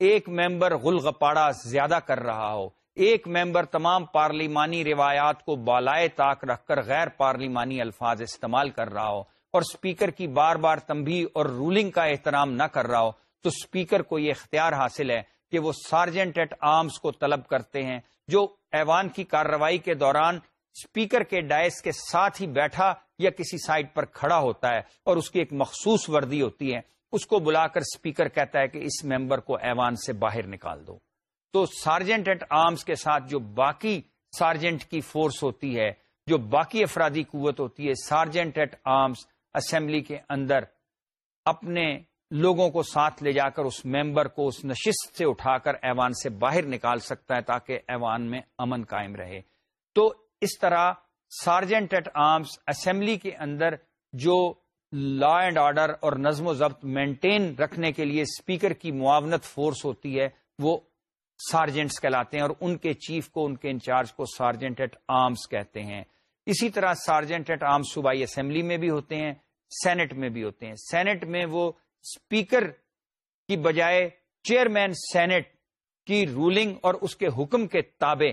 ایک ممبر غل غپاڑا زیادہ کر رہا ہو، ایک ممبر تمام پارلیمانی روایات کو بالائے طاق رکھ کر غیر پارلیمانی الفاظ استعمال کر رہا ہو اور اسپیکر کی بار بار تمبی اور رولنگ کا احترام نہ کر رہا ہو، تو اسپیکر کو یہ اختیار حاصل ہے کہ وہ سارجنٹ ایٹ آرمز کو طلب کرتے ہیں، جو ایوان کی کارروائی کے دوران اسپیکر کے ڈائس کے ساتھ ہی بیٹھا یا کسی سائڈ پر کھڑا ہوتا ہے اور اس کی ایک مخصوص وردی ہوتی ہے، اس کو بلا کر اسپیکر کہتا ہے کہ اس ممبر کو ایوان سے باہر نکال دو۔ تو سارجنٹ ایٹ آرمز کے ساتھ جو باقی سارجنٹ کی فورس ہوتی ہے، جو باقی افرادی قوت ہوتی ہے سارجنٹ ایٹ آرمز اسمبلی کے اندر اپنے لوگوں کو ساتھ لے جا کر اس ممبر کو اس نشست سے اٹھا کر ایوان سے باہر نکال سکتا ہے تاکہ ایوان میں امن قائم رہے۔ تو اس طرح سارجنٹ ایٹ آرمس اسمبلی کے اندر جو لا اینڈ آرڈر اور نظم و ضبط مینٹین رکھنے کے لیے اسپیکر کی معاونت فورس ہوتی ہے، وہ سارجنٹس کہلاتے ہیں اور ان کے چیف کو، ان کے انچارج کو سارجنٹ ایٹ آرمس کہتے ہیں۔ اسی طرح سارجنٹ ایٹ آرمس صوبائی اسمبلی میں بھی ہوتے ہیں، سینٹ میں بھی ہوتے ہیں۔ سینٹ میں وہ اسپیکر کی بجائے چیئرمین سینٹ کی رولنگ اور اس کے حکم کے تابع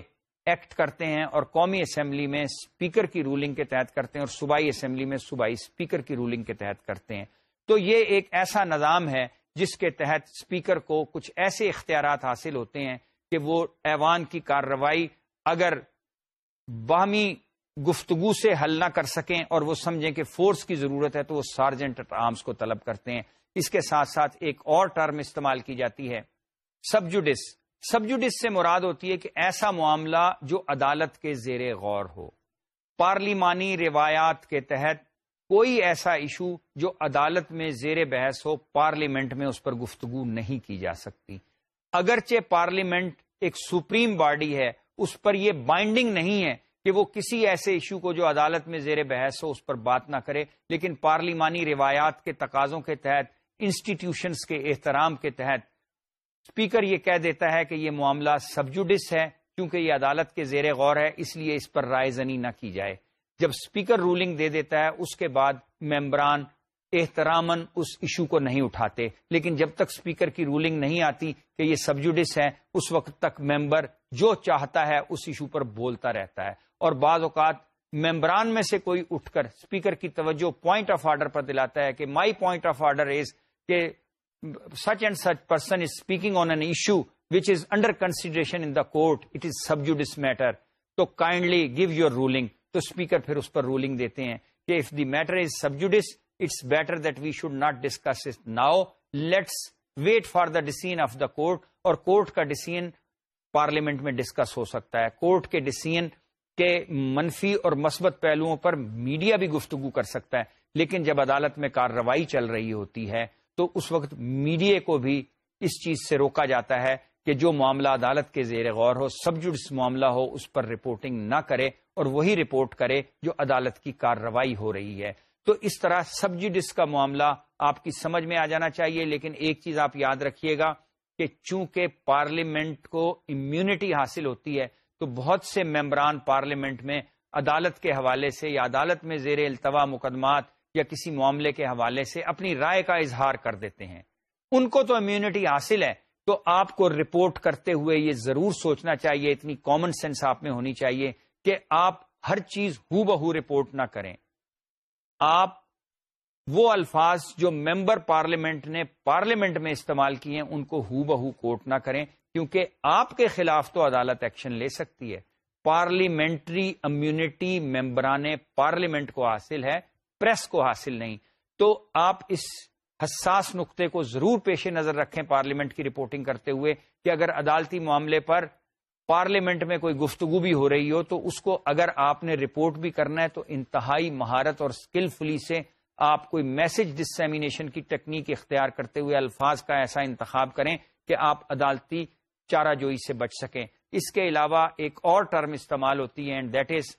ایکٹ کرتے ہیں اور قومی اسمبلی میں اسپیکر کی رولنگ کے تحت کرتے ہیں اور صوبائی اسمبلی میں صوبائی اسپیکر کی رولنگ کے تحت کرتے ہیں۔ تو یہ ایک ایسا نظام ہے جس کے تحت اسپیکر کو کچھ ایسے اختیارات حاصل ہوتے ہیں کہ وہ ایوان کی کارروائی اگر باہمی گفتگو سے حل نہ کر سکیں اور وہ سمجھیں کہ فورس کی ضرورت ہے تو وہ سارجنٹ آرمس کو طلب کرتے ہیں۔ اس کے ساتھ ساتھ ایک اور ٹرم استعمال کی جاتی ہے سبجوڈس سبجوڈس سے مراد ہوتی ہے کہ ایسا معاملہ جو عدالت کے زیر غور ہو۔ پارلیمانی روایات کے تحت کوئی ایسا ایشو جو عدالت میں زیر بحث ہو، پارلیمنٹ میں اس پر گفتگو نہیں کی جا سکتی۔ اگرچہ پارلیمنٹ ایک سپریم باڈی ہے، اس پر یہ بائنڈنگ نہیں ہے کہ وہ کسی ایسے ایشو کو جو عدالت میں زیر بحث ہو اس پر بات نہ کرے، لیکن پارلیمانی روایات کے تقاضوں کے تحت انسٹیٹیوشنس کے احترام کے تحت اسپیکر یہ کہہ دیتا ہے کہ یہ معاملہ سبجوڈس ہے کیونکہ یہ عدالت کے زیر غور ہے، اس لیے اس پر رائے زنی نہ کی جائے۔ جب اسپیکر رولنگ دے دیتا ہے، اس کے بعد ممبران احترامن اس ایشو کو نہیں اٹھاتے۔ لیکن جب تک اسپیکر کی رولنگ نہیں آتی کہ یہ سبجوڈس ہے اس وقت تک ممبر جو چاہتا ہے اس ایشو پر بولتا رہتا ہے۔ اور بعض اوقات ممبران میں سے کوئی اٹھ کر اسپیکر کی توجہ پوائنٹ آف آرڈر پر دلاتا ہے کہ my point of order is کہ such and such person is speaking on an issue which is under consideration in the court it is sub judice matter so kindly give your ruling تو اسپیکر پھر اس پر رولنگ دیتے ہیں کہ if the matter is sub judice it's better that we should not discuss now let's wait for the decision of the court اور کورٹ کا ڈیسیژ پارلیمنٹ میں ڈسکس ہو سکتا ہے۔ کورٹ کے ڈیسیژ کے منفی اور مثبت پہلوؤں پر میڈیا بھی گفتگو کر سکتا ہے۔ لیکن جب عدالت میں کارروائی چل رہی ہوتی ہے تو اس وقت میڈیا کو بھی اس چیز سے روکا جاتا ہے کہ جو معاملہ عدالت کے زیر غور ہو، سب جس معاملہ ہو، اس پر رپورٹنگ نہ کرے اور وہی رپورٹ کرے جو عدالت کی کارروائی ہو رہی ہے۔ تو اس طرح سب جی جڈس کا معاملہ آپ کی سمجھ میں آ جانا چاہیے، لیکن ایک چیز آپ یاد رکھیے گا کہ چونکہ پارلیمنٹ کو امیونٹی حاصل ہوتی ہے، تو بہت سے ممبران پارلیمنٹ میں عدالت کے حوالے سے یا عدالت میں زیر التوا مقدمات یا کسی معاملے کے حوالے سے اپنی رائے کا اظہار کر دیتے ہیں۔ ان کو تو امیونٹی حاصل ہے، تو آپ کو رپورٹ کرتے ہوئے یہ ضرور سوچنا چاہیے، اتنی کامن سینس آپ میں ہونی چاہیے کہ آپ ہر چیز ہو بہو رپورٹ نہ کریں۔ آپ وہ الفاظ جو ممبر پارلیمنٹ نے پارلیمنٹ میں استعمال کیے ہیں، ان کو ہو بہو کوٹ نہ کریں، کیونکہ آپ کے خلاف تو عدالت ایکشن لے سکتی ہے۔ پارلیمنٹری امیونٹی ممبران پارلیمنٹ کو حاصل ہے۔ پریس کو حاصل نہیں۔ تو آپ اس حساس نقطے کو ضرور پیش نظر رکھیں پارلیمنٹ کی رپورٹنگ کرتے ہوئے کہ اگر عدالتی معاملے پر پارلیمنٹ میں کوئی گفتگو بھی ہو رہی ہو تو اس کو اگر آپ نے رپورٹ بھی کرنا ہے تو انتہائی مہارت اور اسکلفلی سے آپ کوئی میسج ڈسمینیشن کی ٹیکنیک اختیار کرتے ہوئے الفاظ کا ایسا انتخاب کریں کہ آپ عدالتی چارہ جوئی سے بچ سکیں۔ اس کے علاوہ ایک اور ٹرم استعمال ہوتی ہے and that is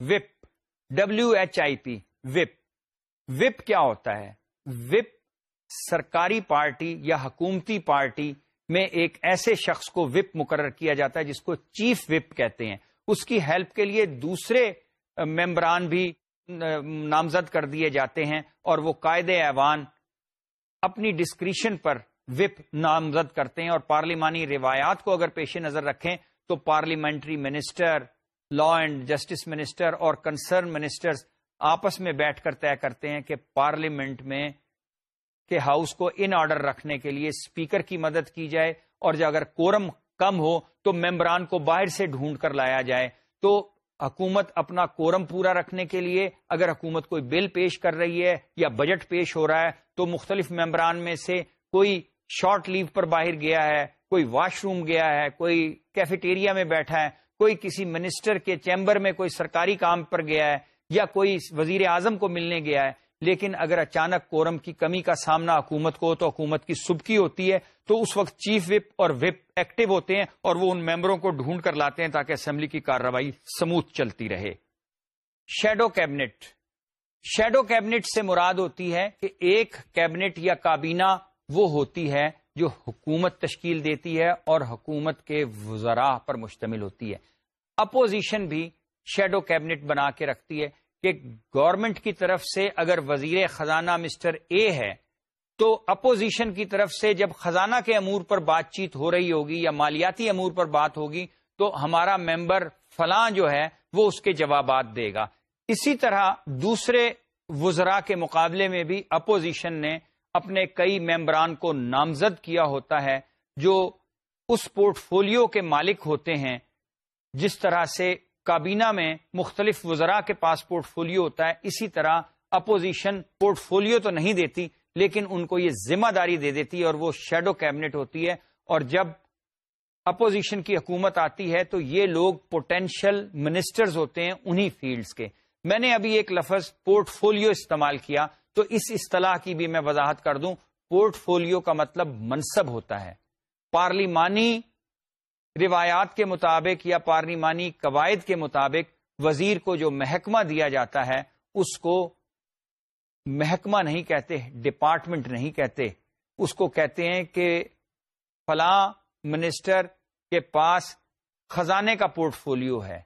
whip W H I P whip whip کیا ہوتا ہے؟ وپ سرکاری پارٹی یا حکومتی پارٹی میں ایک ایسے شخص کو وپ مقرر کیا جاتا ہے جس کو چیف وپ کہتے ہیں۔ اس کی ہیلپ کے لیے دوسرے ممبران بھی نامزد کر دیے جاتے ہیں اور وہ قائد ایوان اپنی ڈسکریشن پر وپ نامزد کرتے ہیں اور پارلیمانی روایات کو اگر پیش نظر رکھیں تو parliamentary minister law and justice minister اور کنسرن منسٹر آپس میں بیٹھ کر طے کرتے ہیں کہ پارلیمنٹ میں کہ ہاؤس کو ان آرڈر رکھنے کے لیے اسپیکر کی مدد کی جائے اور جو اگر کورم کم ہو تو ممبران کو باہر سے ڈھونڈ کر لایا جائے۔ تو حکومت اپنا کورم پورا رکھنے کے لیے اگر حکومت کوئی بل پیش کر رہی ہے یا بجٹ پیش ہو رہا ہے تو مختلف ممبران میں سے کوئی شارٹ لیو پر باہر گیا ہے، کوئی واش روم گیا ہے، کوئی کیفیٹیریا میں بیٹھا ہے، کوئی کسی منسٹر کے چیمبر میں کوئی سرکاری کام پر گیا ہے۔ یا کوئی وزیر اعظم کو ملنے گیا ہے، لیکن اگر اچانک کورم کی کمی کا سامنا حکومت کو، تو حکومت کی سبکی ہوتی ہے، تو اس وقت چیف وپ اور وپ ایکٹیو ہوتے ہیں اور وہ ان ممبروں کو ڈھونڈ کر لاتے ہیں تاکہ اسمبلی کی کارروائی سموتھ چلتی رہے۔ Shadow cabinet. شیڈو کیبنٹ سے مراد ہوتی ہے کہ ایک کیبنٹ یا کابینہ وہ ہوتی ہے جو حکومت تشکیل دیتی ہے اور حکومت کے وزراء پر مشتمل ہوتی ہے۔ اپوزیشن بھی شیڈو کیبنٹ بنا کے رکھتی ہے۔ کہ گورنمنٹ کی طرف سے اگر وزیر خزانہ مسٹر اے ہے، تو اپوزیشن کی طرف سے جب خزانہ کے امور پر بات چیت ہو رہی ہوگی یا مالیاتی امور پر بات ہوگی، تو ہمارا ممبر فلاں جو ہے، وہ اس کے جوابات دے گا۔ اسی طرح دوسرے وزراء کے مقابلے میں بھی اپوزیشن نے اپنے کئی ممبران کو نامزد کیا ہوتا ہے، جو اس پورٹ فولیو کے مالک ہوتے ہیں، جس طرح سے کابینہ میں مختلف وزراء کے پاس پورٹ فولیو ہوتا ہے، اسی طرح اپوزیشن پورٹ فولیو تو نہیں دیتی، لیکن ان کو یہ ذمہ داری دے دیتی ہے اور وہ شیڈو کیبنٹ ہوتی ہے۔ اور جب اپوزیشن کی حکومت آتی ہے تو یہ لوگ پوٹینشل منسٹرز ہوتے ہیں انہی فیلڈز کے۔ میں نے ابھی ایک لفظ پورٹ فولیو استعمال کیا، تو اس اصطلاح کی بھی میں وضاحت کر دوں۔ پورٹ فولیو کا مطلب منصب ہوتا ہے۔ پارلیمانی روایات کے مطابق یا پارلیمانی قواعد کے مطابق وزیر کو جو محکمہ دیا جاتا ہے، اس کو محکمہ نہیں کہتے، ڈپارٹمنٹ نہیں کہتے۔ اس کو کہتے ہیں کہ فلاں منسٹر کے پاس خزانے کا پورٹ فولیو ہے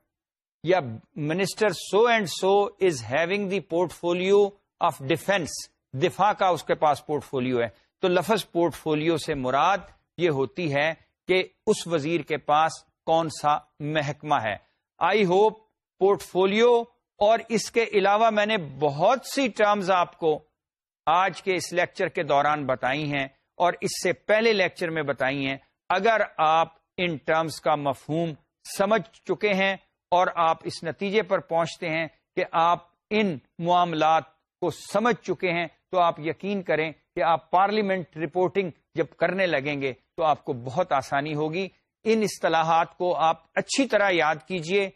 یا minister so and so is having the portfolio of defence دفاع کا اس کے پاس پورٹ فولیو ہے۔ تو لفظ پورٹ فولیو سے مراد یہ ہوتی ہے کہ اس وزیر کے پاس کون سا محکمہ ہے۔ آئی ہوپ پورٹ فولیو اور اس کے علاوہ میں نے بہت سی ٹرمز آپ کو آج کے اس لیکچر کے دوران بتائی ہیں اور اس سے پہلے لیکچر میں بتائی ہیں۔ اگر آپ ان ٹرمز کا مفہوم سمجھ چکے ہیں اور آپ اس نتیجے پر پہنچتے ہیں کہ آپ ان معاملات کو سمجھ چکے ہیں تو آپ یقین کریں کہ آپ پارلیمنٹ رپورٹنگ جب کرنے لگیں گے تو آپ کو بہت آسانی ہوگی۔ ان اصطلاحات کو آپ اچھی طرح یاد کیجیے،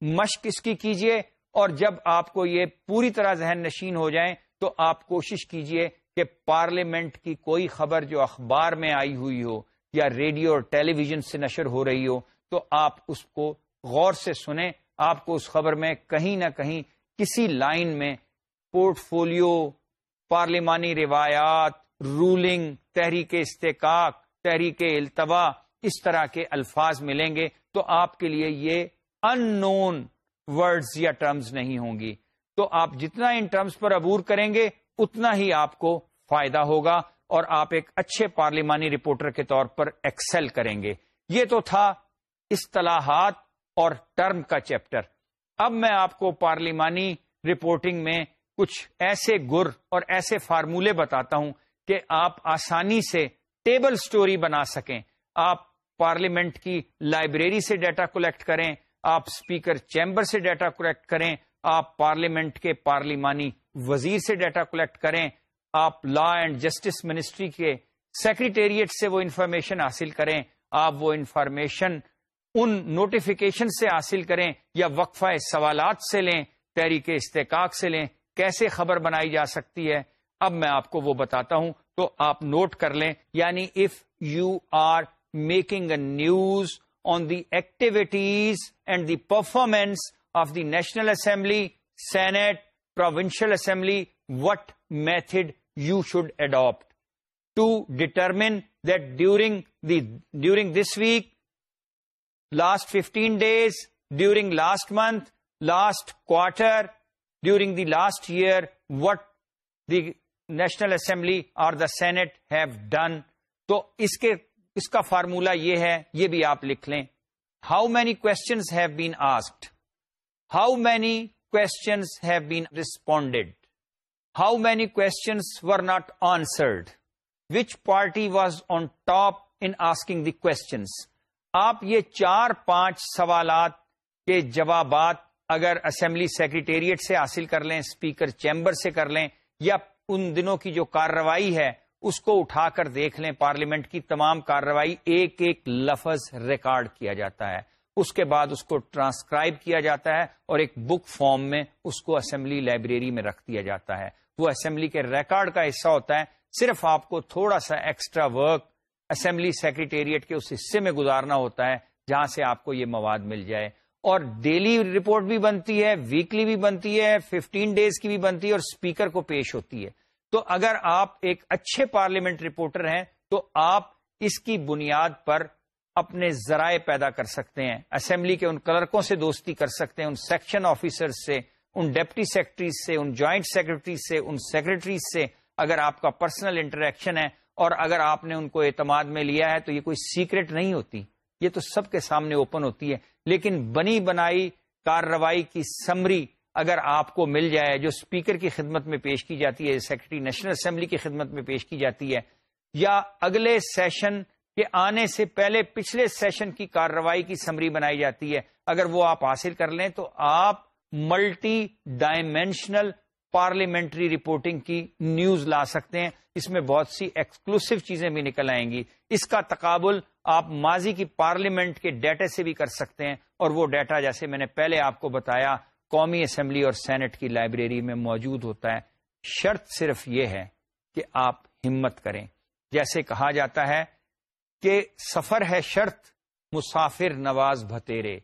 مشق اس کی کیجیے، اور جب آپ کو یہ پوری طرح ذہن نشین ہو جائیں تو آپ کوشش کیجیے کہ پارلیمنٹ کی کوئی خبر جو اخبار میں آئی ہوئی ہو یا ریڈیو اور ٹیلی ویژن سے نشر ہو رہی ہو تو آپ اس کو غور سے سنیں۔ آپ کو اس خبر میں کہیں نہ کہیں کسی لائن میں پورٹ فولیو پارلیمانی روایات، رولنگ، تحریک استحقاق تحریک التوا اس طرح کے الفاظ ملیں گے تو آپ کے لیے یہ ان نون ورڈز یا ٹرمز نہیں ہوں گی۔ تو آپ جتنا ان ٹرمز پر عبور کریں گے، اتنا ہی آپ کو فائدہ ہوگا اور آپ ایک اچھے پارلیمانی رپورٹر کے طور پر ایکسل کریں گے۔ یہ تو تھا اصطلاحات اور ٹرم کا چیپٹر اب میں آپ کو پارلیمانی رپورٹنگ میں کچھ ایسے گر اور ایسے فارمولے بتاتا ہوں کہ آپ آسانی سے ٹیبل سٹوری بنا سکیں۔ آپ پارلیمنٹ کی لائبریری سے ڈیٹا کلیکٹ کریں، آپ اسپیکر چیمبر سے ڈیٹا کلیکٹ کریں، آپ پارلیمنٹ کے پارلیمانی وزیر سے ڈیٹا کلیکٹ کریں، آپ لا اینڈ جسٹس منسٹری کے سیکریٹریٹ سے وہ انفارمیشن حاصل کریں، آپ وہ انفارمیشن ان نوٹیفیکیشن سے حاصل کریں یا وقفہ سوالات سے لیں، تحریک استحقاق سے لیں، کیسے خبر بنائی جا سکتی ہے۔ اب میں آپ کو وہ بتاتا ہوں تو آپ نوٹ کر لیں یعنی if you are making a news on the activities and the performance of the National Assembly Senate provincial assembly what method you should adopt to determine that during the during this week last fifteen days during last month last quarter during the last year what the National Assembly اور دا سینٹ ہیو ڈن۔ تو اس کے، اس کا فارمولا یہ ہے، یہ بھی آپ لکھ لیں۔ How many questions have been asked how many questions have been responded how many questions were not answered which party was on top in asking the questions آپ یہ چار پانچ سوالات کے جوابات اگر اسمبلی سیکریٹریٹ سے حاصل کر لیں، اسپیکر چیمبر سے کر لیں یا ان دنوں کی جو کارروائی ہے، اس کو اٹھا کر دیکھ لیں، پارلیمنٹ کی تمام کارروائی ایک ایک لفظ ریکارڈ کیا جاتا ہے۔ اس کے بعد اس کو ٹرانسکرائب کیا جاتا ہے اور ایک بک فارم میں اس کو اسمبلی لائبریری میں رکھ دیا جاتا ہے۔ وہ اسمبلی کے ریکارڈ کا حصہ ہوتا ہے۔ صرف آپ کو تھوڑا سا ایکسٹرا ورک اسمبلی سیکریٹریٹ کے اس حصے میں گزارنا ہوتا ہے، جہاں سے آپ کو یہ مواد مل جائے۔ اور ڈیلی رپورٹ بھی بنتی ہے ویکلی بھی بنتی ہے ففٹین ڈیز کی بھی بنتی ہے اور اسپیکر کو پیش ہوتی ہے۔ تو اگر آپ ایک اچھے پارلیمنٹ رپورٹر ہیں، تو آپ اس کی بنیاد پر اپنے ذرائع پیدا کر سکتے ہیں۔ اسمبلی کے ان کلرکوں سے دوستی کر سکتے ہیں، ان سیکشن آفیسر سے، ان ڈپٹی سیکرٹریز سے، ان جوائنٹ سیکرٹریز سے، ان سیکرٹریز سے اگر آپ کا پرسنل انٹریکشن ہے اور اگر آپ نے ان کو اعتماد میں لیا ہے، تو یہ کوئی سیکرٹ نہیں ہوتی۔ یہ تو سب کے سامنے اوپن ہوتی ہے۔ لیکن بنی بنائی کارروائی کی سمری اگر آپ کو مل جائے، جو اسپیکر کی خدمت میں پیش کی جاتی ہے، سیکرٹری نیشنل اسمبلی کی خدمت میں پیش کی جاتی ہے، یا اگلے سیشن کے آنے سے پہلے پچھلے سیشن کی کارروائی کی سمری بنائی جاتی ہے، اگر وہ آپ حاصل کر لیں تو آپ ملٹی ڈائمینشنل پارلیمنٹری رپورٹنگ کی نیوز لا سکتے ہیں۔ اس میں بہت سی ایکسکلوسو چیزیں بھی نکل آئیں گی۔ اس کا تقابل آپ ماضی کی پارلیمنٹ کے ڈیٹا سے بھی کر سکتے ہیں اور وہ ڈیٹا جیسے میں نے پہلے آپ کو بتایا قومی اسمبلی اور سینٹ کی لائبریری میں موجود ہوتا ہے۔ شرط صرف یہ ہے کہ آپ ہمت کریں۔ جیسے کہا جاتا ہے کہ سفر ہے شرط، مسافر نواز بھتیرے۔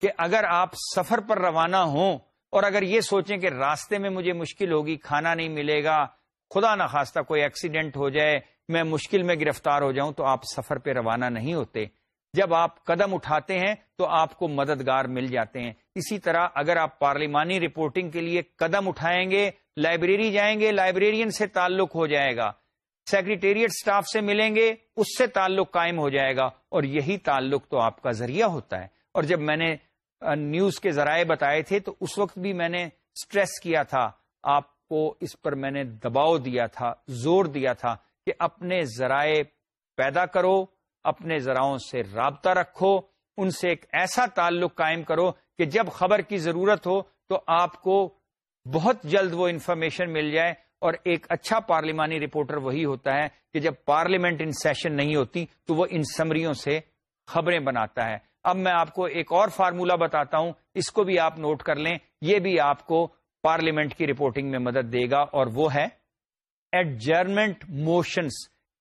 کہ اگر آپ سفر پر روانہ ہوں اور اگر یہ سوچیں کہ راستے میں مجھے مشکل ہوگی، کھانا نہیں ملے گا، خدا نخواستہ کوئی ایکسیڈنٹ ہو جائے، میں مشکل میں گرفتار ہو جاؤں، تو آپ سفر پہ روانہ نہیں ہوتے۔ جب آپ قدم اٹھاتے ہیں، تو آپ کو مددگار مل جاتے ہیں۔ اسی طرح اگر آپ پارلیمانی رپورٹنگ کے لیے قدم اٹھائیں گے، لائبریری جائیں گے، لائبریرین سے تعلق ہو جائے گا۔ سیکریٹریٹ سٹاف سے ملیں گے، اس سے تعلق قائم ہو جائے گا۔ اور یہی تعلق تو آپ کا ذریعہ ہوتا ہے۔ اور جب میں نے نیوز کے ذرائع بتائے تھے، تو اس وقت بھی میں نے اسٹریس کیا تھا۔ آپ کو اس پر میں نے دباؤ دیا تھا، زور دیا تھا کہ اپنے ذرائع پیدا کرو، اپنے ذرائعوں سے رابطہ رکھو، ان سے ایک ایسا تعلق قائم کرو کہ جب خبر کی ضرورت ہو تو آپ کو بہت جلد وہ انفارمیشن مل جائے۔ اور ایک اچھا پارلیمانی رپورٹر وہی ہوتا ہے کہ جب پارلیمنٹ ان سیشن نہیں ہوتی تو وہ ان سمریوں سے خبریں بناتا ہے۔ اب میں آپ کو ایک اور فارمولا بتاتا ہوں، اس کو بھی آپ نوٹ کر لیں، یہ بھی آپ کو پارلیمنٹ کی رپورٹنگ میں مدد دے گا اور وہ ہے ایڈجرمنٹ موشنس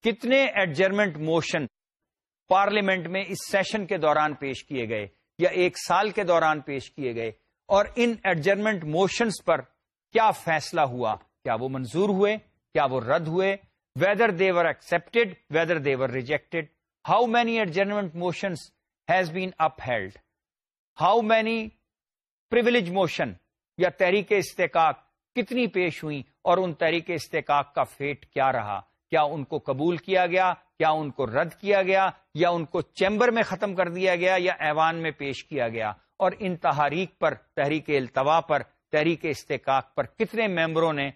کتنے ایڈجرمنٹ موشن پارلیمنٹ میں اس سیشن کے دوران پیش کیے گئے یا ایک سال کے دوران پیش کیے گئے؟ اور ان ایڈجرمنٹ موشنس پر کیا فیصلہ ہوا؟ کیا وہ منظور ہوئے؟ کیا وہ رد ہوئے؟ Whether they were accepted whether they were rejected how many adjournment motions has been upheld how many privilege motion یا تحریک استحقاق کتنی پیش ہوئی اور ان تحریک استحقاق کا فیٹ کیا رہا؟ کیا ان کو قبول کیا گیا؟ کیا ان کو رد کیا گیا؟ یا ان کو چیمبر میں ختم کر دیا گیا یا ایوان میں پیش کیا گیا؟ اور ان تحریک پر، تحریک التوا پر، تحریک استحقاق پر کتنے ممبروں نے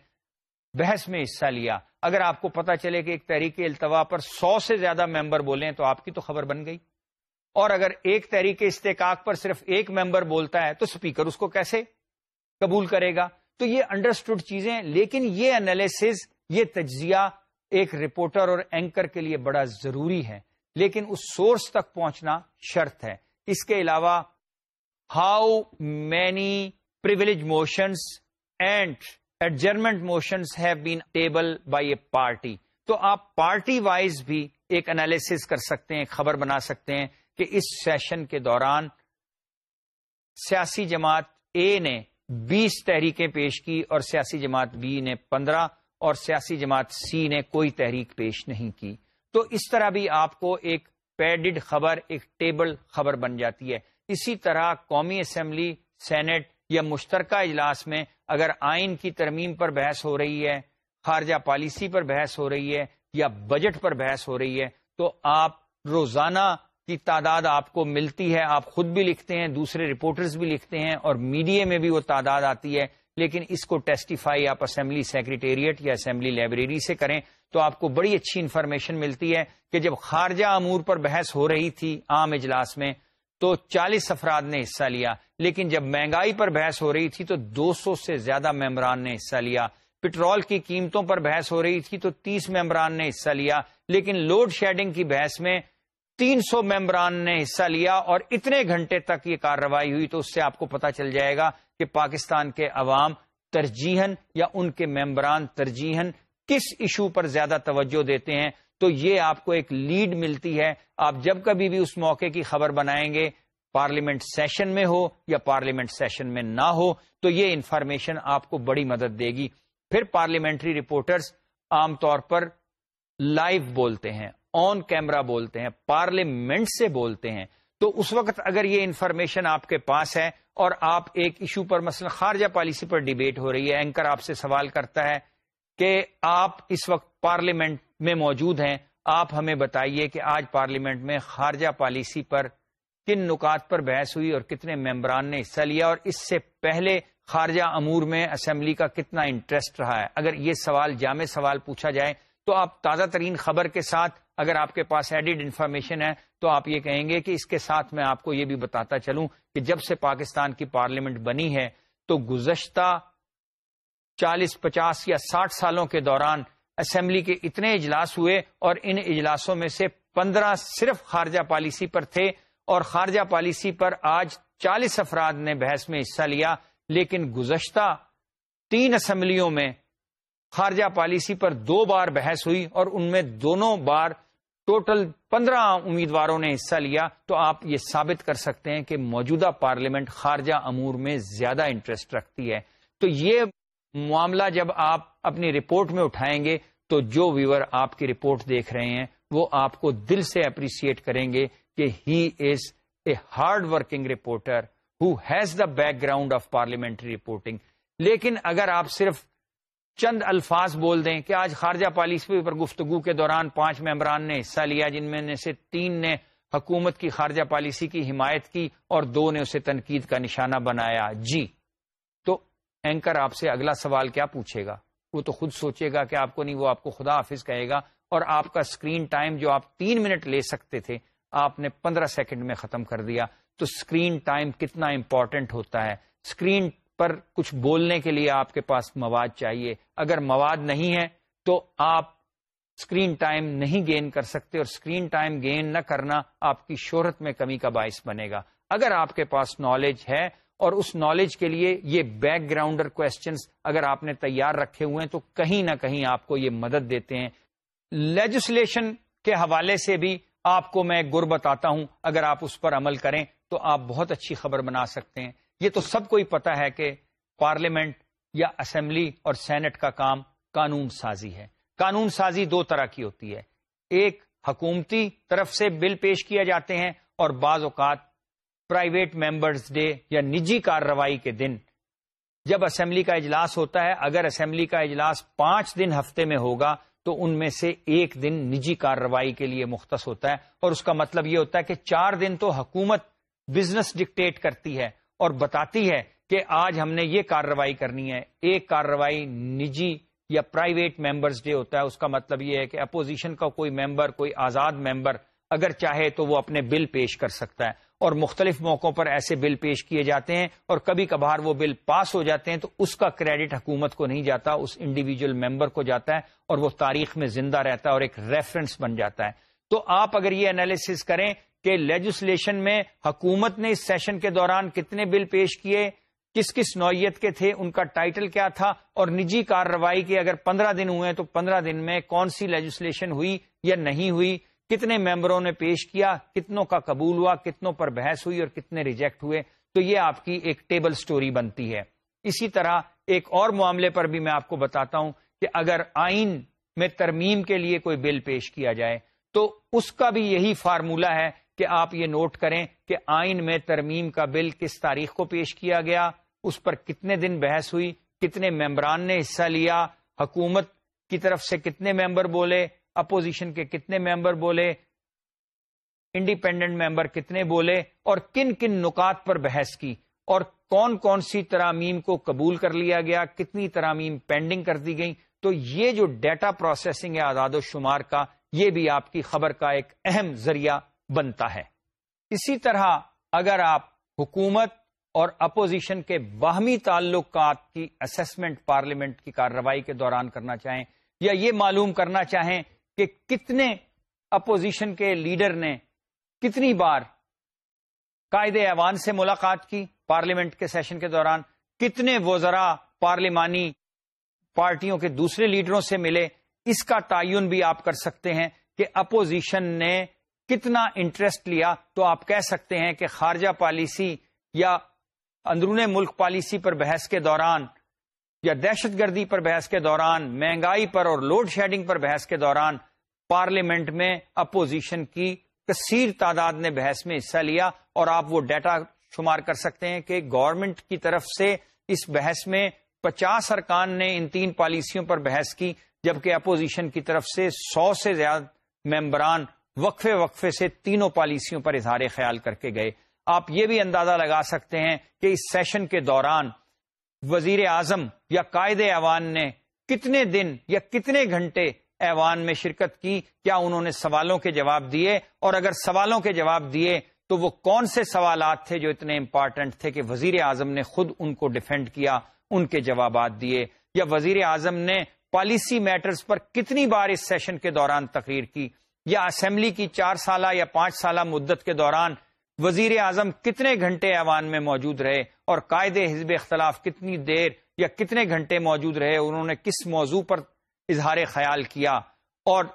بحث میں حصہ لیا؟ اگر آپ کو پتا چلے کہ ایک تحریک التوا پر سو سے زیادہ ممبر بولے تو آپ کی تو خبر بن گئی۔ اور اگر ایک تحریک استحقاق پر صرف ایک ممبر بولتا ہے تو سپیکر اس کو کیسے قبول کرے گا؟ تو یہ انڈرسٹوڈ چیزیں لیکن یہ انالیس یہ تجزیہ ایک رپورٹر اور اینکر کے لیے بڑا ضروری ہے، لیکن اس سورس تک پہنچنا شرط ہے۔ اس کے علاوہ how many privilege motions and adjournment motions have been table by a party تو آپ پارٹی وائز بھی ایک انالیس کر سکتے ہیں، خبر بنا سکتے ہیں۔ کہ اس سیشن کے دوران سیاسی جماعت اے نے بیس تحریکیں پیش کی اور سیاسی جماعت بی نے پندرہ اور سیاسی جماعت سی نے کوئی تحریک پیش نہیں کی۔ تو اس طرح بھی آپ کو ایک پیڈڈ خبر، ایک ٹیبل خبر بن جاتی ہے۔ اسی طرح قومی اسمبلی سینٹ یا مشترکہ اجلاس میں اگر آئین کی ترمیم پر بحث ہو رہی ہے، خارجہ پالیسی پر بحث ہو رہی ہے یا بجٹ پر بحث ہو رہی ہے، تو آپ روزانہ کی تعداد آپ کو ملتی ہے، آپ خود بھی لکھتے ہیں، دوسرے رپورٹرز بھی لکھتے ہیں اور میڈیا میں بھی وہ تعداد آتی ہے، لیکن اس کو ٹیسٹیفائی آپ اسمبلی سیکریٹریٹ یا اسمبلی لائبریری سے کریں تو آپ کو بڑی اچھی انفارمیشن ملتی ہے کہ جب خارجہ امور پر بحث ہو رہی تھی عام اجلاس میں تو چالیس افراد نے حصہ لیا، لیکن جب مہنگائی پر بحث ہو رہی تھی تو دو سو سے زیادہ ممبران نے حصہ لیا۔ پٹرول کی قیمتوں پر بحث ہو رہی تھی تو تیس ممبران نے حصہ لیا، لیکن لوڈ شیڈنگ کی بحث میں تین سو ممبران نے حصہ لیا اور اتنے گھنٹے تک یہ کارروائی ہوئی تو اس سے آپ کو پتا چل جائے گا کہ پاکستان کے عوام ترجیحن یا ان کے ممبران ترجیحن کس ایشو پر زیادہ توجہ دیتے ہیں تو یہ آپ کو ایک لیڈ ملتی ہے۔ آپ جب کبھی بھی اس موقع کی خبر بنائیں گے، پارلیمنٹ سیشن میں ہو یا پارلیمنٹ سیشن میں نہ ہو، تو یہ انفارمیشن آپ کو بڑی مدد دے گی۔ پھر پارلیمنٹری رپورٹرز عام طور پر لائیو بولتے ہیں۔ آن کیمرا بولتے ہیں، پارلیمنٹ سے بولتے ہیں۔ تو اس وقت اگر یہ انفارمیشن آپ کے پاس ہے اور آپ ایک ایشو پر مثلا خارجہ پالیسی پر ڈیبیٹ ہو رہی ہے، اینکر آپ سے سوال کرتا ہے کہ آپ اس وقت پارلیمنٹ میں موجود ہیں، آپ ہمیں بتائیے کہ آج پارلیمنٹ میں خارجہ پالیسی پر کن نکات پر بحث ہوئی اور کتنے ممبران نے حصہ لیا اور اس سے پہلے خارجہ امور میں اسمبلی کا کتنا انٹرسٹ رہا ہے۔ اگر یہ سوال جامع سوال پوچھا جائے تو آپ تازہ ترین خبر کے ساتھ اگر آپ کے پاس ایڈیڈ انفارمیشن ہے، تو آپ یہ کہیں گے کہ اس کے ساتھ میں آپ کو یہ بھی بتاتا چلوں کہ جب سے پاکستان کی پارلیمنٹ بنی ہے، تو گزشتہ چالیس، پچاس یا ساٹھ سالوں کے دوران اسمبلی کے اتنے اجلاس ہوئے اور ان اجلاسوں میں سے پندرہ صرف خارجہ پالیسی پر تھے اور خارجہ پالیسی پر آج چالیس افراد نے بحث میں حصہ لیا، لیکن گزشتہ تین اسمبلیوں میں خارجہ پالیسی پر دو بار بحث ہوئی اور ان میں دونوں بار ٹوٹل پندرہ امیدواروں نے حصہ لیا تو آپ یہ ثابت کر سکتے ہیں کہ موجودہ پارلیمنٹ خارجہ امور میں زیادہ انٹرسٹ رکھتی ہے۔ تو یہ معاملہ جب آپ اپنی رپورٹ میں اٹھائیں گے تو جو ویور آپ کی رپورٹ دیکھ رہے ہیں وہ آپ کو دل سے اپریشیٹ کریں گے کہ he is a hard working reporter who has the background of parliamentary reporting. لیکن اگر آپ صرف چند الفاظ بول دیں کہ آج خارجہ پالیسی پر گفتگو کے دوران پانچ ممبران نے حصہ لیا، جن میں سے تین نے حکومت کی خارجہ پالیسی کی حمایت کی اور دو نے اسے تنقید کا نشانہ بنایا۔ جی تو اینکر آپ سے اگلا سوال کیا پوچھے گا؟ وہ تو خود سوچے گا کہ آپ کو نہیں، وہ آپ کو خدا حافظ کہے گا۔ اور آپ کا اسکرین ٹائم جو آپ تین منٹ لے سکتے تھے، آپ نے پندرہ سیکنڈ میں ختم کر دیا۔ تو اسکرین ٹائم کتنا امپورٹنٹ ہوتا ہے؟ اسکرین پر کچھ بولنے کے لیے آپ کے پاس مواد چاہیے۔ اگر مواد نہیں ہے تو آپ اسکرین ٹائم نہیں گین کر سکتے اور اسکرین ٹائم گین نہ کرنا آپ کی شہرت میں کمی کا باعث بنے گا۔ اگر آپ کے پاس نالج ہے اور اس نالج کے لیے یہ بیک گراؤنڈر کوشچنس اگر آپ نے تیار رکھے ہوئے ہیں تو کہیں نہ کہیں آپ کو یہ مدد دیتے ہیں۔ لیجسلیشن کے حوالے سے بھی آپ کو میں گر بتاتا ہوں۔ اگر آپ اس پر عمل کریں تو آپ بہت اچھی خبر بنا سکتے ہیں۔ یہ تو سب کو ہی پتا ہے کہ پارلیمنٹ یا اسمبلی اور سینٹ کا کام قانون سازی ہے۔ قانون سازی دو طرح کی ہوتی ہے۔ ایک حکومتی طرف سے بل پیش کیا جاتے ہیں اور بعض اوقات پرائیویٹ ممبرز ڈے یا نجی کارروائی کے دن جب اسمبلی کا اجلاس ہوتا ہے، اگر اسمبلی کا اجلاس پانچ دن ہفتے میں ہوگا تو ان میں سے ایک دن نجی کارروائی کے لیے مختص ہوتا ہے۔ اور اس کا مطلب یہ ہوتا ہے کہ چار دن تو حکومت بزنس ڈکٹیٹ کرتی ہے۔ اور بتاتی ہے کہ آج ہم نے یہ کارروائی کرنی ہے۔ ایک کارروائی نجی یا پرائیویٹ ممبرز ڈے ہوتا ہے، اس کا مطلب یہ ہے کہ اپوزیشن کا کوئی ممبر کوئی آزاد ممبر اگر چاہے تو وہ اپنے بل پیش کر سکتا ہے۔ اور مختلف موقعوں پر ایسے بل پیش کیے جاتے ہیں اور کبھی کبھار وہ بل پاس ہو جاتے ہیں تو اس کا کریڈٹ حکومت کو نہیں جاتا، اس انڈیویجل ممبر کو جاتا ہے اور وہ تاریخ میں زندہ رہتا ہے اور ایک ریفرنس بن جاتا ہے۔ تو آپ اگر یہ انالیس کریں کہ لیجسلیشن میں حکومت نے اس سیشن کے دوران کتنے بل پیش کیے، کس کس نوعیت کے تھے، ان کا ٹائٹل کیا تھا، اور نجی کارروائی کے اگر پندرہ دن ہوئے تو پندرہ دن میں کون سی لیجسلیشن ہوئی یا نہیں ہوئی، کتنے ممبروں نے پیش کیا، کتنوں کا قبول ہوا، کتنوں پر بحث ہوئی اور کتنے ریجیکٹ ہوئے، تو یہ آپ کی ایک ٹیبل سٹوری بنتی ہے۔ اسی طرح ایک اور معاملے پر بھی میں آپ کو بتاتا ہوں کہ اگر آئین میں ترمیم کے لیے کوئی بل پیش کیا جائے، تو اس کا بھی یہی فارمولا ہے کہ آپ یہ نوٹ کریں کہ آئین میں ترمیم کا بل کس تاریخ کو پیش کیا گیا، اس پر کتنے دن بحث ہوئی، کتنے ممبران نے حصہ لیا، حکومت کی طرف سے کتنے ممبر بولے، اپوزیشن کے کتنے ممبر بولے، انڈیپینڈنٹ ممبر کتنے بولے، اور کن کن نکات پر بحث کی، اور کون کون سی ترامیم کو قبول کر لیا گیا، کتنی ترامیم پینڈنگ کر دی گئی تو یہ جو ڈیٹا پروسیسنگ ہے آزاد و شمار کا، یہ بھی آپ کی خبر کا ایک اہم ذریعہ بنتا ہے۔ اسی طرح اگر آپ حکومت اور اپوزیشن کے باہمی تعلقات کی اسسمنٹ پارلیمنٹ کی کارروائی کے دوران کرنا چاہیں یا یہ معلوم کرنا چاہیں کہ کتنے اپوزیشن کے لیڈر نے کتنی بار قائد ایوان سے ملاقات کی پارلیمنٹ کے سیشن کے دوران، کتنے وزراء پارلیمانی پارٹیوں کے دوسرے لیڈروں سے ملے، اس کا تعین بھی آپ کر سکتے ہیں کہ اپوزیشن نے کتنا انٹرسٹ لیا تو آپ کہہ سکتے ہیں کہ خارجہ پالیسی یا اندرون ملک پالیسی پر بحث کے دوران یا دہشت گردی پر بحث کے دوران، مہنگائی پر اور لوڈ شیڈنگ پر بحث کے دوران پارلیمنٹ میں اپوزیشن کی کثیر تعداد نے بحث میں حصہ لیا اور آپ وہ ڈیٹا شمار کر سکتے ہیں کہ گورنمنٹ کی طرف سے اس بحث میں پچاس ارکان نے ان تین پالیسیوں پر بحث کی، جبکہ اپوزیشن کی طرف سے سو سے زیادہ ممبران وقفے وقفے سے تینوں پالیسیوں پر اظہار خیال کر کے گئے۔ آپ یہ بھی اندازہ لگا سکتے ہیں کہ اس سیشن کے دوران وزیر اعظم یا قائد ایوان نے کتنے دن یا کتنے گھنٹے ایوان میں شرکت کی؟ کیا انہوں نے سوالوں کے جواب دیے؟ اور اگر سوالوں کے جواب دیے تو وہ کون سے سوالات تھے جو اتنے امپارٹنٹ تھے کہ وزیر اعظم نے خود ان کو ڈیفینڈ کیا، ان کے جوابات دیے؟ یا وزیر اعظم نے پالیسی میٹرز پر کتنی بار اس سیشن کے دوران تقریر کی؟ یا اسمبلی کی چار سالہ یا پانچ سالہ مدت کے دوران وزیر اعظم کتنے گھنٹے ایوان میں موجود رہے اور قائد حزب اختلاف کتنی دیر یا کتنے گھنٹے موجود رہے، انہوں نے کس موضوع پر اظہار خیال کیا؟ اور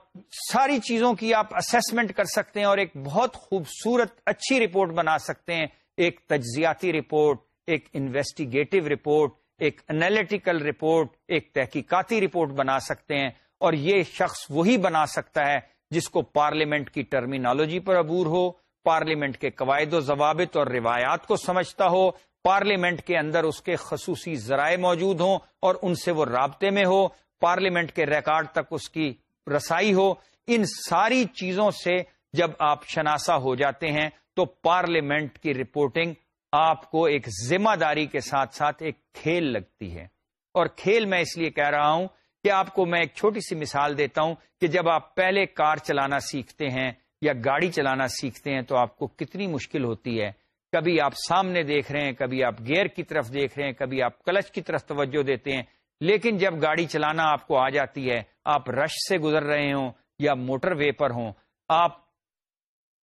ساری چیزوں کی آپ اسسمنٹ کر سکتے ہیں اور ایک بہت خوبصورت اچھی رپورٹ بنا سکتے ہیں۔ ایک تجزیاتی رپورٹ، ایک انویسٹیگیٹو رپورٹ، ایک انالیٹیکل رپورٹ، ایک تحقیقاتی رپورٹ بنا سکتے ہیں۔ اور یہ شخص وہی بنا سکتا ہے جس کو پارلیمنٹ کی ٹرمینالوجی پر عبور ہو، پارلیمنٹ کے قواعد و ضوابط اور روایات کو سمجھتا ہو، پارلیمنٹ کے اندر اس کے خصوصی ذرائع موجود ہوں اور ان سے وہ رابطے میں ہو، پارلیمنٹ کے ریکارڈ تک اس کی رسائی ہو، ان ساری چیزوں سے جب آپ شناسا ہو جاتے ہیں تو پارلیمنٹ کی رپورٹنگ آپ کو ایک ذمہ داری کے ساتھ ساتھ ایک کھیل لگتی ہے۔ اور کھیل میں اس لیے کہہ رہا ہوں کہ آپ کو میں ایک چھوٹی سی مثال دیتا ہوں کہ جب آپ پہلے کار چلانا سیکھتے ہیں یا گاڑی چلانا سیکھتے ہیں تو آپ کو کتنی مشکل ہوتی ہے۔ کبھی آپ سامنے دیکھ رہے ہیں، کبھی آپ گیئر کی طرف دیکھ رہے ہیں، کبھی آپ کلچ کی طرف توجہ دیتے ہیں۔ لیکن جب گاڑی چلانا آپ کو آ جاتی ہے، آپ رش سے گزر رہے ہوں یا موٹر وے پر ہوں، آپ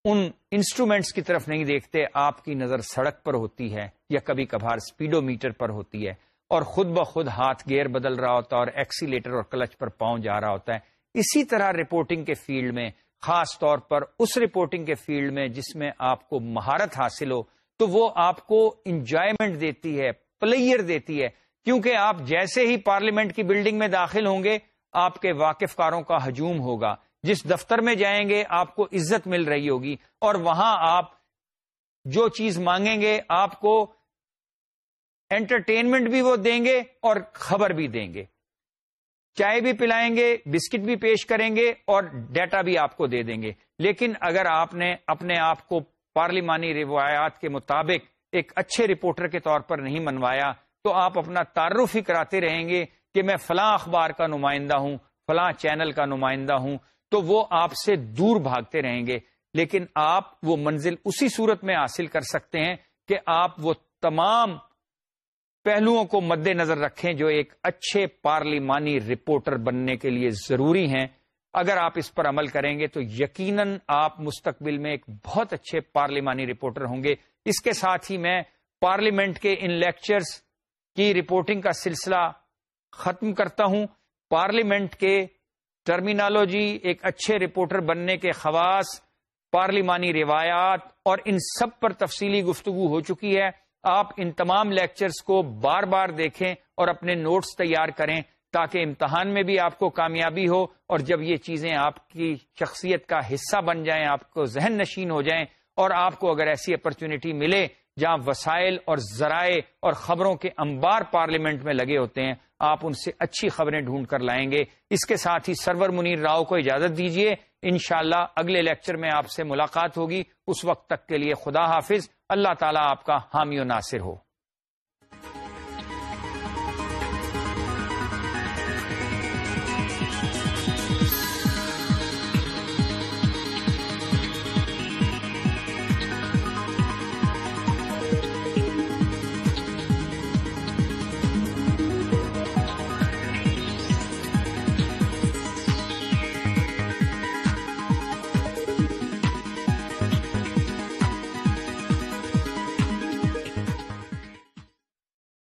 ان انسٹرومینٹس کی طرف نہیں دیکھتے، آپ کی نظر سڑک پر ہوتی ہے یا کبھی کبھار اسپیڈو میٹر پر ہوتی ہے۔ اور خود بخود ہاتھ گیئر بدل رہا ہوتا ہے اور ایکسیلیٹر اور کلچ پر پاؤں جا رہا ہوتا ہے۔ اسی طرح رپورٹنگ کے فیلڈ میں، خاص طور پر اس رپورٹنگ کے فیلڈ میں جس میں آپ کو مہارت حاصل ہو، تو وہ آپ کو انجوائمنٹ دیتی ہے پلیئر دیتی ہے۔ کیونکہ آپ جیسے ہی پارلیمنٹ کی بلڈنگ میں داخل ہوں گے، آپ کے واقف کاروں کا ہجوم ہوگا۔ جس دفتر میں جائیں گے، آپ کو عزت مل رہی ہوگی۔ اور وہاں آپ جو چیز مانگیں گے، آپ کو انٹرٹینمنٹ بھی وہ دیں گے اور خبر بھی دیں گے۔ چائے بھی پلائیں گے، بسکٹ بھی پیش کریں گے اور ڈیٹا بھی آپ کو دے دیں گے۔ لیکن اگر آپ نے اپنے آپ کو پارلیمانی روایات کے مطابق ایک اچھے رپورٹر کے طور پر نہیں منوایا، تو آپ اپنا تعارف ہی کراتے رہیں گے کہ میں فلاں اخبار کا نمائندہ ہوں، فلاں چینل کا نمائندہ ہوں، تو وہ آپ سے دور بھاگتے رہیں گے۔ لیکن آپ وہ منزل اسی صورت میں حاصل کر سکتے ہیں کہ آپ وہ تمام پہلوؤں کو مد نظر رکھیں جو ایک اچھے پارلیمانی رپورٹر بننے کے لیے ضروری ہیں۔ اگر آپ اس پر عمل کریں گے تو یقیناً آپ مستقبل میں ایک بہت اچھے پارلیمانی رپورٹر ہوں گے۔ اس کے ساتھ ہی میں پارلیمنٹ کے ان لیکچرز کی رپورٹنگ کا سلسلہ ختم کرتا ہوں۔ پارلیمنٹ کے ٹرمینالوجی ایک اچھے رپورٹر بننے کے خواص، پارلیمانی روایات اور ان سب پر تفصیلی گفتگو ہو چکی ہے۔ آپ ان تمام لیکچرز کو بار بار دیکھیں اور اپنے نوٹس تیار کریں تاکہ امتحان میں بھی آپ کو کامیابی ہو اور جب یہ چیزیں آپ کی شخصیت کا حصہ بن جائیں، آپ کو ذہن نشین ہو جائیں اور آپ کو اگر ایسی اپرچونٹی ملے جہاں وسائل اور ذرائع اور خبروں کے انبار پارلیمنٹ میں لگے ہوتے ہیں، آپ ان سے اچھی خبریں ڈھونڈ کر لائیں گے۔ اس کے ساتھ ہی سرور منیر راؤ کو اجازت دیجیے انشاءاللہ اگلے لیکچر میں آپ سے ملاقات ہوگی۔ اس وقت تک کے لیے خدا حافظ۔ اللہ تعالیٰ آپ کا حامی و ناصر ہو۔